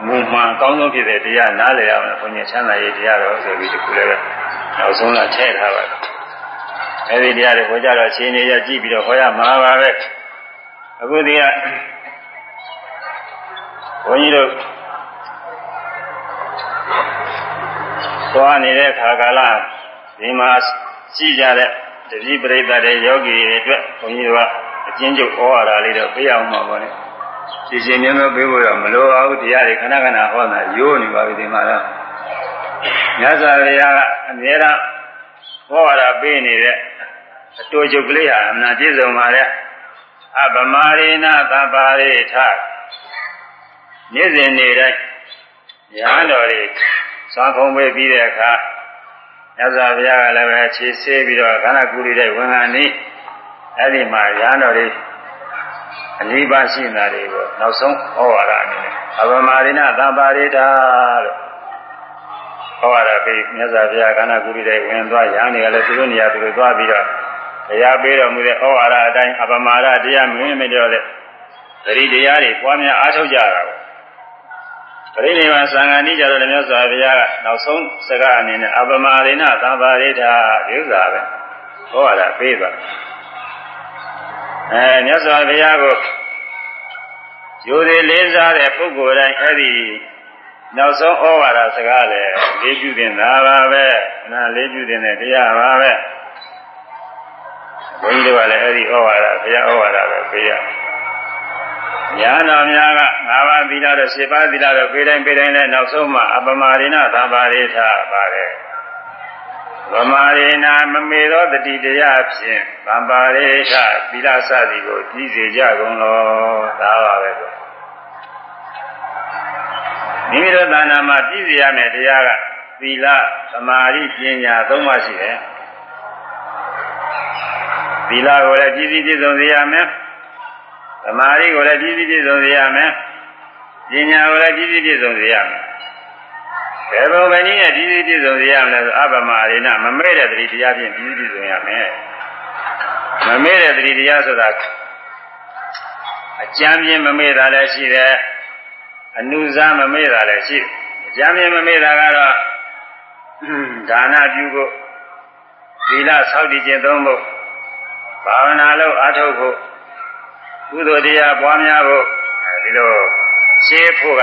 မူမှန်အကောင်းဆုံးဖြစ်တဲ့တရားနားလည်အောင်ဘုန်းကြီးချမ်းသာရေးတရားတော်ဆိုပြီးဒီခုလည်းပဲနောက်ဆုံးကထည့်ထားပါတယ်အဲ့ဒီတရားတွေဟောကြတော့ရှင်နေရကြည့်ပြီးတော့ဟောရမှာပါပဲအခုဒီကဘုန်းကြီးတို့ သွားနေတဲ့ခါကာလဒီမှာရှိကြတဲ့တတိပရိသတ်တဲ့ယောဂီတွေအတွက်ဘုန်းကြီးတို့ကအကျဉ်းချုပ်ဟောရတာလေးတော့ပြရအောင်ပါပါနဲ့ရှင်ရှင်မြတ်မြတ်ပြေးဖို့တော့မလိုပါဘူးတရားတွေခဏခဏဟောတာရိုးနေပါပြီဒီမှာတော့မြတ်စွာဘုရားကအမြဲတမ်းဟောရတာပေးနေတဲ့အတူချုပ်ကလေးဟာအမှန်ပြည့်စုံပါတဲ့အပမာရိဏသဗ္ဗရိထနေ့စဉ်နေ့တိုင်းညာတော်တွေ သွားခုံပေးပြီးတဲ့အခါမြတ်စွာဘုရားကလည်းပဲခြေဆေးပြီးတော့ခန္ဓာကိုယ်တွေဝင်လာနေအဲ့ဒီမှာညာတော်တွေအနိဗ္ဗာန်ရှိနေတာတွေကိုနောက်ဆုံးဟောရတာအနေနဲ့အပမာရိဏသဗ္ဗရိထလို့ဟဟောရတာပြီးမြတ်စွာဘုရားကန္နာကုရိတဲ့ဝင်သွားရဟန်းတွေကလည်းသူတို့နေရာသူတို့သွားပြီးတော့တရားပေးတော်မူတဲ့ဩဝါဒအတိုင်းအပမာဒတရားမင်းမတော်တဲ့သတိတရားတွေပွားများအားထုတ်ကြတာပေါ့ ပရိနိဗ္ဗာန်သံဃာနိကြတော့လည်းမြတ်စွာဘုရားကနောက်ဆုံးစကားအနေနဲ့အပမာရိဏသံဃာရိဋ္ဌဒီဥစ္စာပဲဟောရတာပေးသွားအဲမြတ်စွာဘုရားကိုယူသည်လေးစားတဲ့ပုဂ္ဂိုလ်တိုင်းအဲ့ဒီနောက်ဆုံးဩဝါဒစကားလည်းလေးပြုတင်တာပါပဲနာလေးပြုတင်တဲ့တရားပါပဲဘုန်းကြီးတို့ကလည်းအဲ့ဒီဩဝါဒဘုရားဩဝါဒပဲပေးရ ညာတော်များက၅ပါးသီလတော့၈ပါးသီလတော့ပေးတိုင်းပေးတိုင်းလည်းနောက်ဆုံးမှအပမာရိဏသံပါရိထပါတယ်ဗမာရိနာမမေသောတတိတရားဖြင့်သံပါရိထသီလစသည်ကိုကြီးစေကြကုန်လောဒါပါပဲဆိုမိမိတို့သာနာမှာပြည့်စည်ရမယ့်တရားကသီလသမာဓိပညာသုံးပါးရှိတယ်သီလကိုလည်းပြည့်စည်ပြည့်စုံစေရမယ် သမာဓိကိုလည်းပြည့်စည်ပြည့်စုံစေရမယ်ပညာကိုလည်းပြည့်စည်ပြည့်စုံစေရမယ်ဘယ်ဘုံပဲနည်းနဲ့ပြည့်စည်ပြည့်စုံစေရမလဲဆိုအပမရိဏမမဲ့တဲ့တတိတရားဖြင့်ပြည့်စည်ပြည့်စုံရမယ်မမဲ့တဲ့တတိတရားဆိုတာအကျမ်းပြင်းမမဲ့တာလည်းရှိတယ်အနုဇာမမေ့တာလည်းရှိအကြမ်းမြင်မမေ့တာကတော့ဒါနပြုဖို့သီလဆောက်တည်ခြင်းသုံးဖို့ဘာဝနာလုပ်အားထုတ်ဖို့ ကုသိုလ်တရားပွားများဖို့ဒီလိုရှင်းဖို့က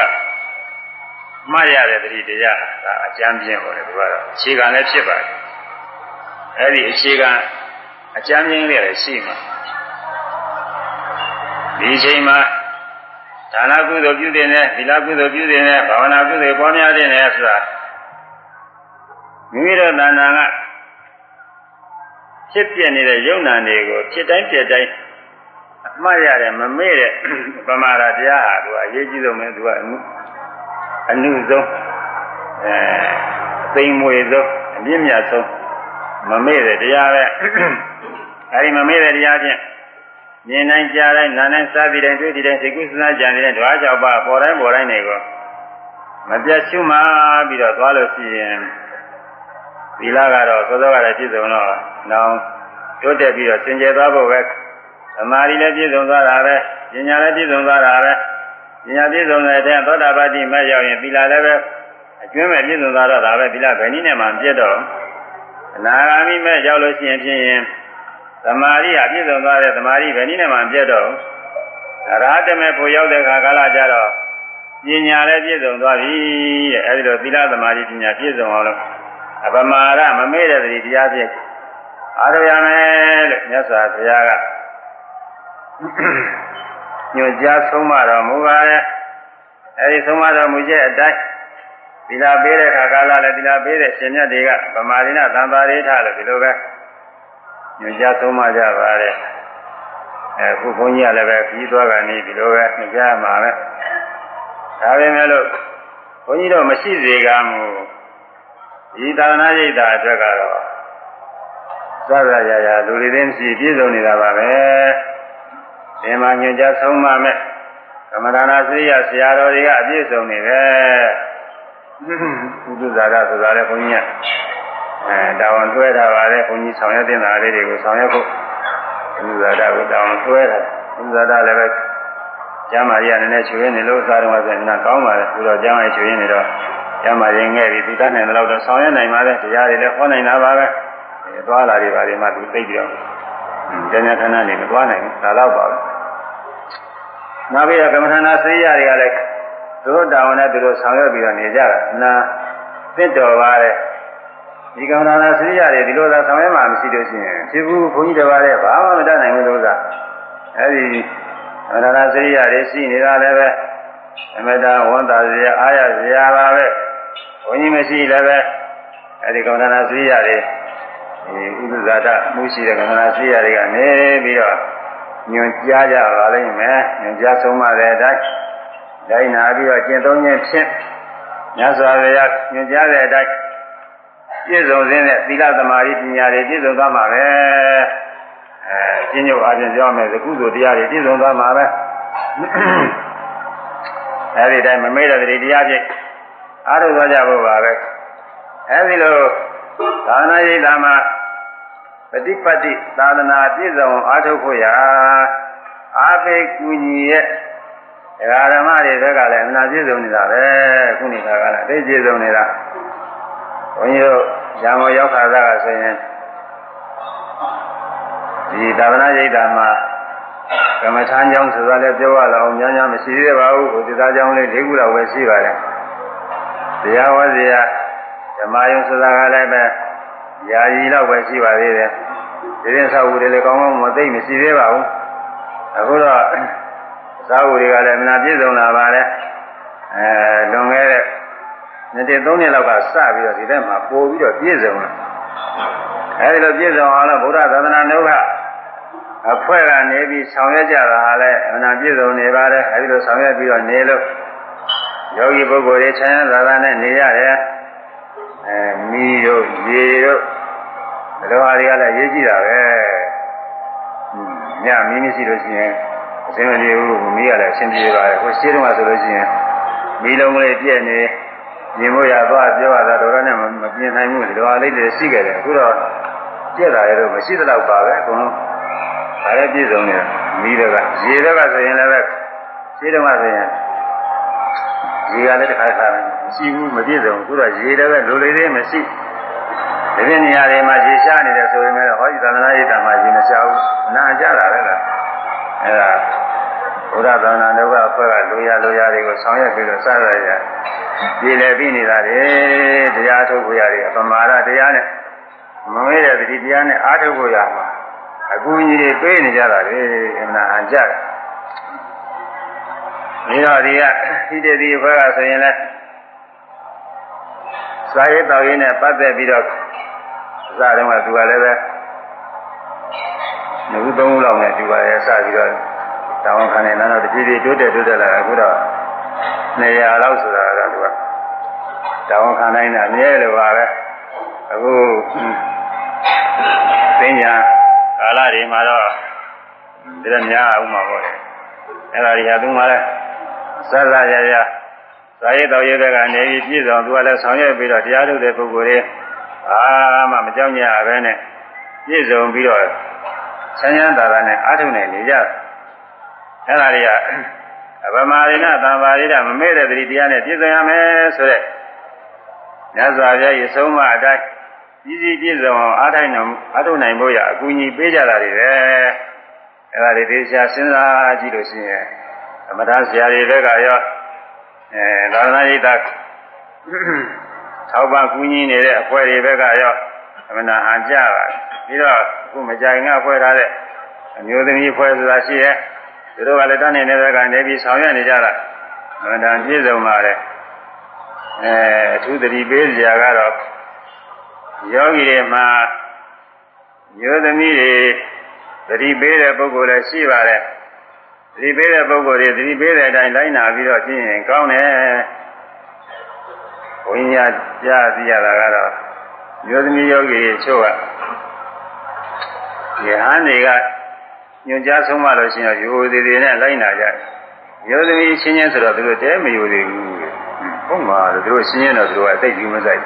မှတ်ရတဲ့တတိတရားဒါအကြမ်းပြင်းဟောတယ်သူကတော့အခြေခံလည်းဖြစ်ပါတယ်အဲ့ဒီအခြေခံအကြမ်းပြင်းလေးလည်းရှိမှာဒီအချိန်မှာဒါနကုသိုလ်ပြုတဲ့နဲ့သီလကုသိုလ်ပြုတဲ့နဲ့ဘာဝနာကုသိုလ်ပွားများတဲ့နဲ့ဆိုတာမိမိတို့တဏ္ဍာကဖြစ်ပြနေတဲ့ယုံနာတွေကိုဖြစ်တိုင်းပြတိုင်း အမှားရတယ်မမေ့တဲ့ပမာဒတရားဟာသူကအရေးကြီးဆုံးပဲသူကအနုအနုဆုံးအဲသိမ်မွေဆုံးအပြည့်မြတ်ဆုံးမမေ့တဲ့တရားပဲအဲဒီမမေ့တဲ့တရားဖြင့်မြင်တိုင်းကြားတိုင်းနားတိုင်းစားပြီးတိုင်းတွေ့ပြီးတိုင်းစိတ်ကူးစဉ်းစားကြံနေတဲ့ဓဝါ၆ပါးပေါ်တိုင်းပေါ်တိုင်းတွေကိုမပြတ်ရှုမှပြီးတော့သွားလို့ရှိရင်သီလကတော့သောသောကလည်းပြည့်စုံတော့နောင်တိုးတက်ပြီးတော့စင်ကြယ်သွားဖို့ပဲ သမာဓိလည်းပြည့်စုံသွားတာပဲဉာဏ်လည်းပြည့်စုံသွားတာပဲဉာဏ်ပြည့်စုံတဲ့အတဲ့သောတာပတိမဲ့ရောက်ရင်သီလလည်းပဲအကျွမ်းမဲ့ပြည့်စုံသွားတော့ဒါပဲသီလဘယ်နည်းနဲ့မှမပြတ်တော့အနာဂါမိမဲ့ရောက်လို့ရှိရင်ဖြစ်ရင်သမာဓိဟာပြည့်စုံသွားတဲ့သမာဓိဘယ်နည်းနဲ့မှမပြတ်တော့အရဟတမေဖို့ရောက်တဲ့အခါကာလကြတော့ပညာလည်းပြည့်စုံသွားပြီတဲ့အဲဒီလိုသီလသမာဓိပညာပြည့်စုံအောင်လို့အပမာရမမေ့တဲ့သတိတရားဖြင့်အားရရမယ်လို့မြတ်စွာဘုရားက ညွှန်ကြားဆုံးမတော်မူပါတယ်အဲဒီဆုံးမတော်မူချက်အတိုင်းသီလပေးတဲ့အခါကာလလည်းသီလပေးတဲ့ရှင်မြတ်တွေကဗမာရိဏသံသာရိထလို့ဒီလိုပဲညွှန်ကြားဆုံးမကြပါတယ်အခုဘုန်းကြီးကလည်းပဲပြီးသွားကနေဒီလိုပဲညွှန်ကြားမှာပဲဒါပေမဲ့လို့ဘုန်းကြီးတို့မရှိစေကမူဒီသာသနာ့ရိပ်သာအတွက်ကတော့သရရရလူတွေသိမရှိပြည့်စုံနေတာပါပဲ ဒီမှာညွှန်ကြားဆုံးမမဲ့ကမ္မဒါနာစရိယဆရာတော်တွေကအပြည့်စုံနေပဲကုသဇာရဆိုတာလည်းဘုန်းကြီးကအဲတာဝန်တွဲထားပါတယ်ဘုန်းကြီးဆောင်ရွက်တင်တာလေးတွေကိုဆောင်ရွက်ဖို့ကုသဇာရကိုတာဝန်တွဲထားကုသဇာရလည်းပဲကျမ်းမာရနည်းနည်းချွေးနေလို့စားတော့ဆိုရင်ကောင်းပါလေပြီးတော့ကျမ်းမာချွေးနေတော့ကျမ်းမာရင်ငဲ့ပြီးသူတတ်နိုင်တဲ့လောက်တော့ဆောင်ရွက်နိုင်ပါလေတရားတွေလည်းဟောနိုင်တာပါပဲအဲသွားလာတွေပါဒီမှာသူသိပြီးတော့ကျန်တဲ့ဌာနနေမသွားနိုင်ဘူးဒါတော့ပါပဲ နောက်ပြီးတော့ကမ္မထာနာစေရတွေကလည်းသူတို့တာဝန်နဲ့သူတို့ဆောင်ရွက်ပြီးတော့နေကြတာနာသင့်တော်ပါတဲ့ဒီကမ္မထာနာစေရတွေဒီလိုသာဆောင်ရွက်မှမရှိလို့ရှိရင်ဖြစ်ဘူးဘုန်းကြီးတစ်ပါးလည်းဘာမှမတတ်နိုင်ဘူးလို့သာအဲဒီကမ္မထာနာစေရတွေရှိနေတာလည်းပဲအမတဝန်တာစရာအားရစရာပါပဲဘုန်းကြီးမရှိလည်းပဲအဲဒီကမ္မထာနာစေရတွေဒီဥဒ္ဒဇာတမှုရှိတဲ့ကမ္မထာစေရတွေကနေပြီးတော့ ညွန်ကြားကြပါလိမ့်မယ်ညွန်ကြားဆုံးမတဲ့အတိုင်းတိုင်းနာပြီးတော့ကျင့်သုံးခြင်းဖြင့်မြတ်စွာဘုရားညွန်ကြားတဲ့အတိုင်းပြည့်စုံခြင်းနဲ့သီလသမာဓိပညာတွေပြည့်စုံသွားမှာပဲအဲကျင့်ကြုတ်အားဖြင့်ပြောမယ်သကုသိုလ်တရားတွေပြည့်စုံသွားမှာပဲအဲဒီတိုင်းမမေ့တဲ့တရားဖြင့်အားထုတ်သွားကြဖို့ပါပဲအဲဒီလိုသာသနာ့ရေးတာမှာ ပฏิပတ်တိသာသနာပြည့်စုံအားထုတ်ဖို့ရာအားပေးကူညီရဲ့ဒကာဓမ္မတွေဘက်ကလည်းအနာပြည့်စုံနေတာပဲခုနေခါကလည်းသိပြည့်စုံနေတာဘုန်းကြီးတို့ရံမောရောက်ခါသားကဆိုရင်ဒီသာသနာ့ရိပ်တာမှာကမ္မထမ်းကြောင်းဆိုတာလည်းပြောရအောင်များများမရှိသေးပါဘူးဟိုတရားကြောင်းလေး၄ခုလောက်ပဲရှိပါတယ်တရားဝဇ္ဇရာဓမ္မယုံဆိုတာကလည်းပဲ ယာယီလောက်ပဲရှိပါသေးတယ်ဒီရင်ဆောက်ဦးတွေလည်းကောင်းကောင်းမသိမရှိသေးပါဘူးအခုတော့သာဝတွေကလည်းမနာပြည့်စုံလာပါလေအဲလွန်ခဲ့တဲ့နှစ်တည်းသုံးနှစ်လောက်ကစပြီးတော့ဒီထဲမှာပို့ပြီးတော့ပြည့်စုံလာအဲဒီလိုပြည့်စုံအောင်လို့ဗုဒ္ဓသာသနာ့နှုတ်အဖွဲ့ကနေပြီးဆောင်ရွက်ကြတာဟာလည်းအမှန်ပြည့်စုံနေပါတယ်အဲဒီလိုဆောင်ရွက်ပြီးတော့နေလို့ယောဂီပုဂ္ဂိုလ်တွေချမ်းသာသာနဲ့နေရတယ်အဲမိတို့ရေတို့ ဘယ်လိုဟာတွေကလည်းရေးကြည့်တာပဲညမီးမရှိလို့ရှိရင်အစင်းမပြေဘူးမိရလည်းအဆင်ပြေပါတယ်ဟိုရှင်းတော့ဆိုလို့ရှိရင်မီးလုံးလေးပြည့်နေပြင်ဖို့ရသွားပြောရတာတော့လည်းမပြင်နိုင်ဘူးဒီလိုအလေးတွေရှိခဲ့တယ်အခုတော့ပြည့်လာရတော့မရှိသလောက်ပါပဲအကုန်လုံးဒါလည်းပြည့်စုံနေတာမီးတွေကရေတွေကဆိုရင်လည်းပဲရှင်းတော့ဆိုရင်ရေကလည်းတစ်ခါခါမရှိဘူးမပြည့်စုံအခုတော့ရေတွေပဲလိုလေသေးမရှိ ဒီပြနေရာတွေမှာရေရှားနေတယ်ဆိုရင်လည်းဟောဒီသာသနာ့ရေးတာမှာရေမရှားဘူးနာကြတာပဲလားအဲဒါဘုရားသာနာတော်ကအဖွဲ့ကလူရလူရတွေကိုဆောင်ရွက်ပြီးတော့စရရပြည်လည်ပြီးနေတာလေတရားထုတ်ကိုရတယ်ပမာဒတရားနဲ့မမေးတဲ့တတိတရားနဲ့အားထုတ်ကိုရမှာအကူအညီတွေပေးနေကြတာလေအမှန်အကြတယ်ဒီတော့ဒီကဣတိတိအဖွဲ့ကဆိုရင်လဲစာရေးတော်ရင်းနဲ့ပတ်သက်ပြီးတော့ အစတုန်းကသူကလည်းပဲငခုသုံးခုလောက်နဲ့ဒီပါရဲ့စပြီးတော့တောင်းခံနေတော့တဖြည်းဖြည်းတိုးတက်တိုးတက်လာအခုတော့200လောက်ဆိုတာကသူကတောင်းခံနိုင်တာမြဲလို့ပါပဲအခုပညာကာလတွေမှာတော့ဒီလိုများအောင်မှာပေါ့အဲ့ဒါတွေဟာသူမှလည်းစစရရဇာယေတော်ရဲတဲ့ကနေပြီးပြည့်စုံသူကလည်းဆောင်ရွက်ပြီးတော့တရားထုတ်တဲ့ပုဂ္ဂိုလ်တွေ အာမှမကြောက်ကြရဘဲနဲ့ပြည့်စုံပြီးတော့ဆန်းရမ်းသာသာနဲ့အားထုတ်နေနေကြတယ်အဲ့ဒါတွေကအဗမာရိနသံပါရိဒမမေ့တဲ့တတိတရားနဲ့ပြည့်စုံရမယ်ဆိုတဲ့မြတ်စွာဘုရားရဲ့ဆုံးမအတိုင်းကြီးကြီးပြည့်စုံအောင်အားထိုင်နိုင်အားထုတ်နိုင်ဖို့ရအကူအညီပေးကြတာတွေပဲအဲ့ဒါတွေသေချာစဉ်းစားကြည့်လို့ရှိရင်သမထဆရာတွေဘက်ကရောအဲသာသနာ့ရိပ်သာ ထောက်ပံ့ကူညီနေတဲ့အဖွဲတွေဘက်ကရောအမှန်တရားဟန်ကြပါပြီးတော့အခုမကြိုင်ကဖွဲထားတဲ့အမျိုးသမီးဖွဲဆိုတာရှိရဲ့သူတို့ကလည်းတန်းနေတဲ့ဘက်ကနေပြီးဆောင်ရွက်နေကြတာအမှန်တရားပြည့်စုံပါတယ်အဲအထူးသတိပေးစရာကတော့ယောဂီတွေမှာမျိုးသမီးတွေသတိပေးတဲ့ပုဂ္ဂိုလ်လည်းရှိပါတယ်သတိပေးတဲ့ပုဂ္ဂိုလ်တွေသတိပေးတဲ့အတိုင်းလိုက်နာပြီးတော့ကျင့်ရင်ကောင်းတယ် ဘုန်းကြီးကြားသိရတာကတော့မျိုးသမီးယောဂီတွေချို့ကယဟန်တွေကညွန်ကြားဆုံးမလို့ရှိရင်ရိုသေးသေးနဲ့လိုက်နာကြတယ်မျိုးသမီးချင်းချင်းဆိုတော့သူတို့တဲမယိုသေးဘူးဟုတ်မှာသူတို့ချင်းချင်းတော့သူတို့ကအသိကြီးမဆိုင်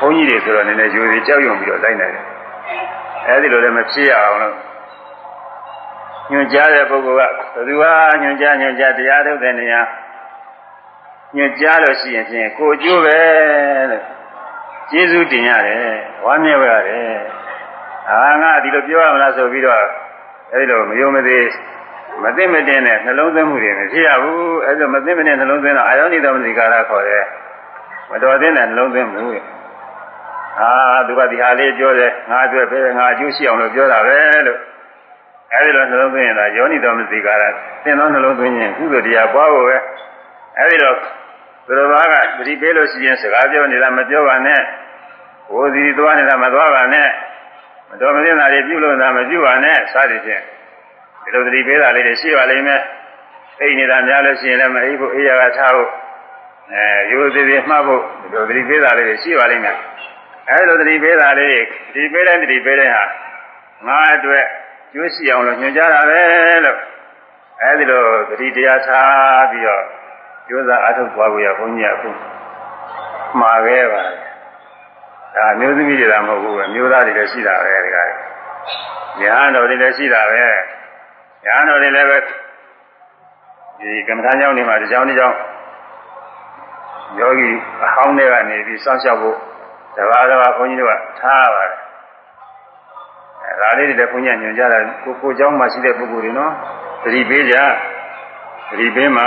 ဘုန်းကြီးတွေဆိုတော့နည်းနည်းရိုသေးကြောက်ရွံ့ပြီးတော့လိုက်နိုင်တယ်အဲဒီလိုလည်းမဖြစ်ရအောင်လို့ညွန်ကြားတဲ့ပုဂ္ဂိုလ်ကဘယ်သူဟာညွန်ကြားညွန်ကြားတရားထုတ်တဲ့နေရာ ညွန်ကြားလို့ရှိရင်ဖြင့်ကိုကျိုးပဲလို့ကျေးဇူးတင်ရတယ်ဝမ်းမြောက်ရတယ်အာငါဒီလိုပြောရမလားဆိုပြီးတော့အဲဒီလိုမယုံမသေးမသိမတင်တဲ့နှလုံးသွင်းမှုတွေမဖြစ်ရဘူးအဲဒီလိုမသိမတင်နှလုံးသွင်းတော့အာယောနိတော်မသိကာရခေါ်တယ်မတော်တဲ့နှလုံးသွင်းမှုအာသူကဒီဟာလေးပြောတယ်ငါအတွက်ပဲငါအကျိုးရှိအောင်လို့ပြောတာပဲလို့အဲဒီလိုနှလုံးသွင်းရင်ဒါယောနိတော်မသိကာရသင်သောနှလုံးသွင်းရင်ကုသိုလ်တရားပွားဖို့ပဲအဲဒီတော့ သူတော်ဘာကပရိပေးလို့ရှိရင်စကားပြောနေတာမပြောပါနဲ့ဟိုစီသွားနေတာမသွားပါနဲ့မတော်မသင့်တာတွေပြုလို့တာမပြုပါနဲ့စသည်ဖြင့်ဒီလိုသတိပေးတာလေးတွေရှိပါလိမ့်မယ်အိတ်နေတာများလို့ရှိရင်လည်းမအိပ်ဖို့အေးရကထားဖို့အဲရိုးသေးသေးမှတ်ဖို့ဒီလိုသတိပေးတာလေးတွေရှိပါလိမ့်မယ်အဲဒီလိုသတိပေးတာလေးသတိပေးတဲ့သတိပေးတဲ့ဟာငါအတွက်ကျိုးရှိအောင်လို့ညွှန်ကြားတာပဲလို့အဲဒီလိုသတိတရားထားပြီးတော့ ကျိုးစားအထုတ်သွားကိုရဘုန်းကြီးကခုမှာခဲ့ပါဒါမျိုးသမီးတွေလားမဟုတ်ဘူးပဲမျိုးသားတွေလည်းရှိတာပဲဒီကရညာတော်တွေလည်းရှိတာပဲညာတော်တွေလည်းပဲဒီကမ္မထာကျောင်းနေမှာဒီကျောင်းဒီကျောင်းယောဂီအဟောင်းတွေကနေပြီးစောင့်ရှောက်ဖို့တဘာတဘာဘုန်းကြီးတို့ကထားပါတယ်အဲဒါလေးတွေလည်းဘုန်းကြီးညွှန်ကြားတာကိုကိုကျောင်းမှာရှိတဲ့ပုဂ္ဂိုလ်တွေနော်သတိပေးကြသတိပေးမှ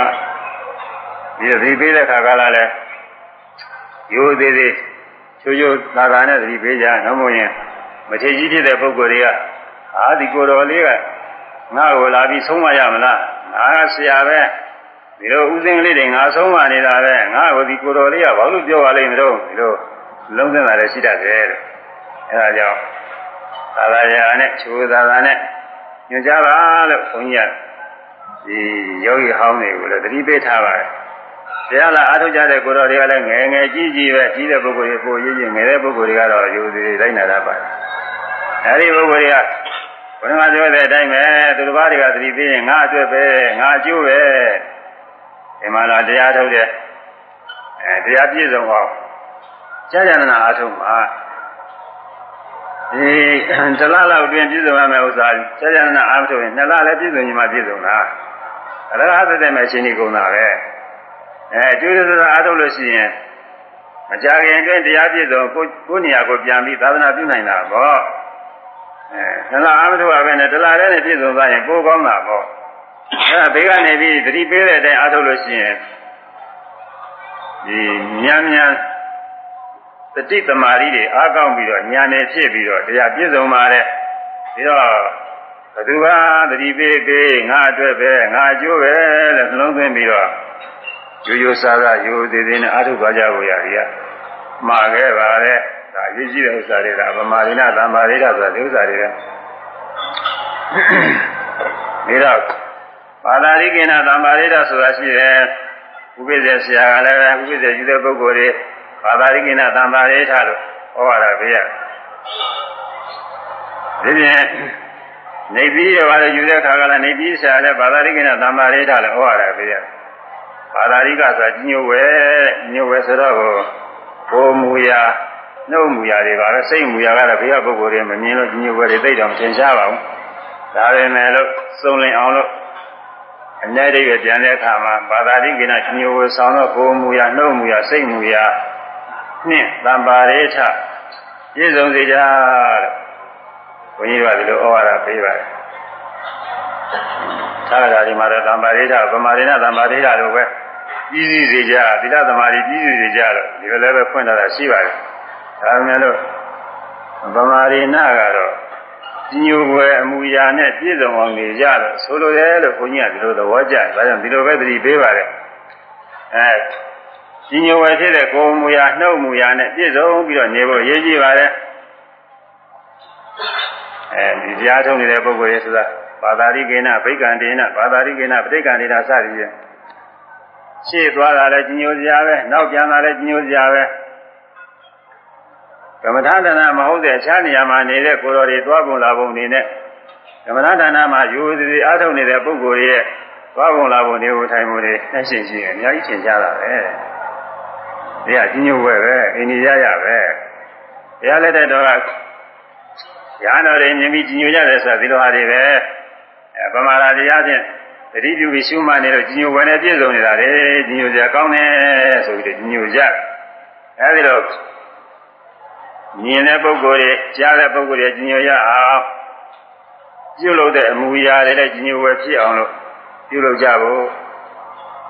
ဒီသတိပေးတဲ့ခါကလာလဲရိုးသေးသေးချိုးချိုးသာသာနဲ့သတိပေးကြနော်မဟုတ်ရင်မထေကြီးဖြစ်တဲ့ပုဂ္ဂိုလ်တွေကအာဒီကိုယ်တော်လေးကငါ့ကိုလာပြီးဆုံးမရမလားငါကဆရာပဲဒီလိုဥစဉ်လေးတွေငါဆုံးမနေတာပဲငါ့ကိုဒီကိုယ်တော်လေးကဘာလို့ပြောပါလိမ့်မလို့ဒီလိုလုံးသင့်တာလည်းရှိတတ်တယ်တဲ့အဲဒါကြောင့်သာသာရာနဲ့ချိုးသာသာနဲ့ညွှန်ကြားပါလို့ဘုန်းကြီးကဒီယောဂီဟောင်းတွေကိုလည်းသတိပေးထားပါတယ် တရားလာအားထုတ်ကြတဲ့ကိုတော်တွေကလည်းငယ်ငယ်ကြီးကြီးပဲကြီးတဲ့ပုဂ္ဂိုလ်တွေပိုရည်ရည်ငယ်တဲ့ပုဂ္ဂိုလ်တွေကတော့ယူစီလိုက်နာတတ်ပါတယ်အဲဒီပုဂ္ဂိုလ်တွေကဘုရားပြောတဲ့အတိုင်းပဲသူတစ်ပါးတွေကသတိပေးရင်ငါအတွက်ပဲငါအကျိုးပဲဒီမှာလာတရားထုတ်တဲ့အဲတရားပြည့်စုံအောင်ကြာကြာနာအားထုတ်မှာဒီတလားလောက်တွင်ပြည့်စုံရမယ့်ဥစ္စာကြာကြာနာအားထုတ်ရင်နှစ်လလည်းပြည့်စုံညီမှပြည့်စုံတာအရဟတတဲ့မဲ့ရှင်ဒီကုံတာပဲ အဲကျိုးရစအားထုတ်လို့ရှိရင်မကြခင်အတွင်းတရားပြည့်စုံကိုကိုနေရာကိုပြန်ပြီးသာသနာပြုနိုင်တာပေါ့အဲနှစ်လအားမထုတ်ရဘဲနဲ့တလားလည်းပြည့်စုံသွားရင်ပိုကောင်းတာပေါ့အဲဒါဘေးကနေပြီးသတိပေးတဲ့အတိုင်းအားထုတ်လို့ရှိရင်ဒီမြန်မြန်တတိတမာရီတွေအားကောင်းပြီးတော့ညာနယ်ဖြစ်ပြီးတော့တရားပြည့်စုံပါတယ်ပြီးတော့ဘသူကတတိပေးပေးငါအတွက်ပဲငါအကျိုးပဲလို့နှလုံးသွင်းပြီးတော့ ရိုးရိုးစားစားရိုးသေးသေးနဲ့အားထုတ်သွားကြဖို့ရည်ရမှာခဲ့ပါလေဒါအရေးကြီးတဲ့ဥစ္စာတွေဒါဗမာရိနာသံပါရိဒဆိုတာဒီဥစ္စာတွေလေဒါတော့ပါဠိရိကေနသံပါရိဒဆိုတာရှိတယ်ဥပိ္ပဇေဆရာကလည်းဥပိ္ပဇေယူတဲ့ပုဂ္ဂိုလ်တွေဘာသာရိကိနသံပါရိထလို့ဟောရတာဘေးရဒီပြင်နေပြီးရပါလေယူတဲ့ခါကလည်းနေပြီးဆရာလည်းဘာသာရိကိနသံပါရိထလို့ဟောရတာဘေးရ ဘာသာရိကဆိုတာညို့ဝဲညို့ဝဲဆိုတော့ဘိုးမူရာနှုတ်မူရာတွေပါပဲစိတ်မူရာကတော့ဘေးကပုဂ္ဂိုလ်တွေမမြင်လို့ညို့ဝဲတွေသိတော့မထင်ရှားပါဘူးဒါပေမဲ့လို့စုံလင်အောင်လို့အ내ဒိဋ္ဌိပြန်တဲ့အခါမှာဘာသာတိကိနညိုဝဆောင်တော့ဘိုးမူရနှုတ်မူရစိတ်မူရနှင့်သံပါရိထပြည့်စုံစေကြတဲ့ဘုန်းကြီးတို့ကဒီလိုဩဝါဒပေးပါတယ်သာဂတာဒီမှာတော့သံပါရိထဗမာရိနသံပါရိထလို့ပဲ ပြီးစီစေကြသီလသမာဓိပြီးစီစေကြတော့ဒီလိုလည်းပဲဖွင့်လာတာရှိပါတယ်ဒါပေမဲ့လို့ဗမာရိနကတော့ညိုွယ်အမူအရာနဲ့ပြည့်စုံအောင်နေကြလို့ဆိုလိုတယ်လို့ဘုန်းကြီးကဒီလိုသဘောကျတယ်။ဒါကြောင့်ဒီလိုပဲသတိပေးပါတယ်။အဲညိုွယ်ဖြစ်တဲ့ကိုယ်မူအရာနှုတ်မူအရာနဲ့ပြည့်စုံပြီးတော့နေဖို့ရည်ကြည်ပါတယ်။အဲဒီတရားထုတ်နေတဲ့ပုဂ္ဂိုလ်ရဲ့ဆိုတာဘာသာရိကေနဗိက္ကံတေနဘာသာရိကေနပဋိက္ကံတေနစသည်ဖြင့် ရှေ့သွားတာလည်းညိုစရာပဲနောက်ပြန်တာလည်းညိုစရာပဲ။ကမ္မထာဒါနမဟုတ်တဲ့အခြားနေရာမှာနေတဲ့ကိုယ်တော်တွေသွားပုံလာပုံနေနဲ့ကမ္မထာဒါနမှာယူသည်သည်အားထုတ်နေတဲ့ပုဂ္ဂိုလ်ရဲ့သွားပုံလာပုံတွေကိုထိုင်မှုတွေအရှင်းရှိတယ်အများကြီးသင်ကြတာပဲဒီကကြီးညို့ပဲပဲအိန္ဒိယရပဲတရားလက်တဲ့တော့ကညာတော်တွေမြင်ပြီးကြီးညိုကြတယ်ဆိုတာဒီလိုဟာတွေပဲအဲပမာဒတရားဖြင့် တတိပြုပြီးရှုမှတ်နေတော့ကြီးညိုဝယ်နဲ့ပြည့်စုံနေတာလေကြီးညိုစရာကောင်းတယ်ဆိုပြီးကြီးညိုကြအဲဒီတော့မြင်တဲ့ပုဂ္ဂိုလ်တွေကြားတဲ့ပုဂ္ဂိုလ်တွေကြီးညိုရအောင်ပြုလုပ်တဲ့အမူအရာတွေလည်းကြီးညိုဝယ်ဖြစ်အောင်လို့ပြုလုပ်ကြဖို့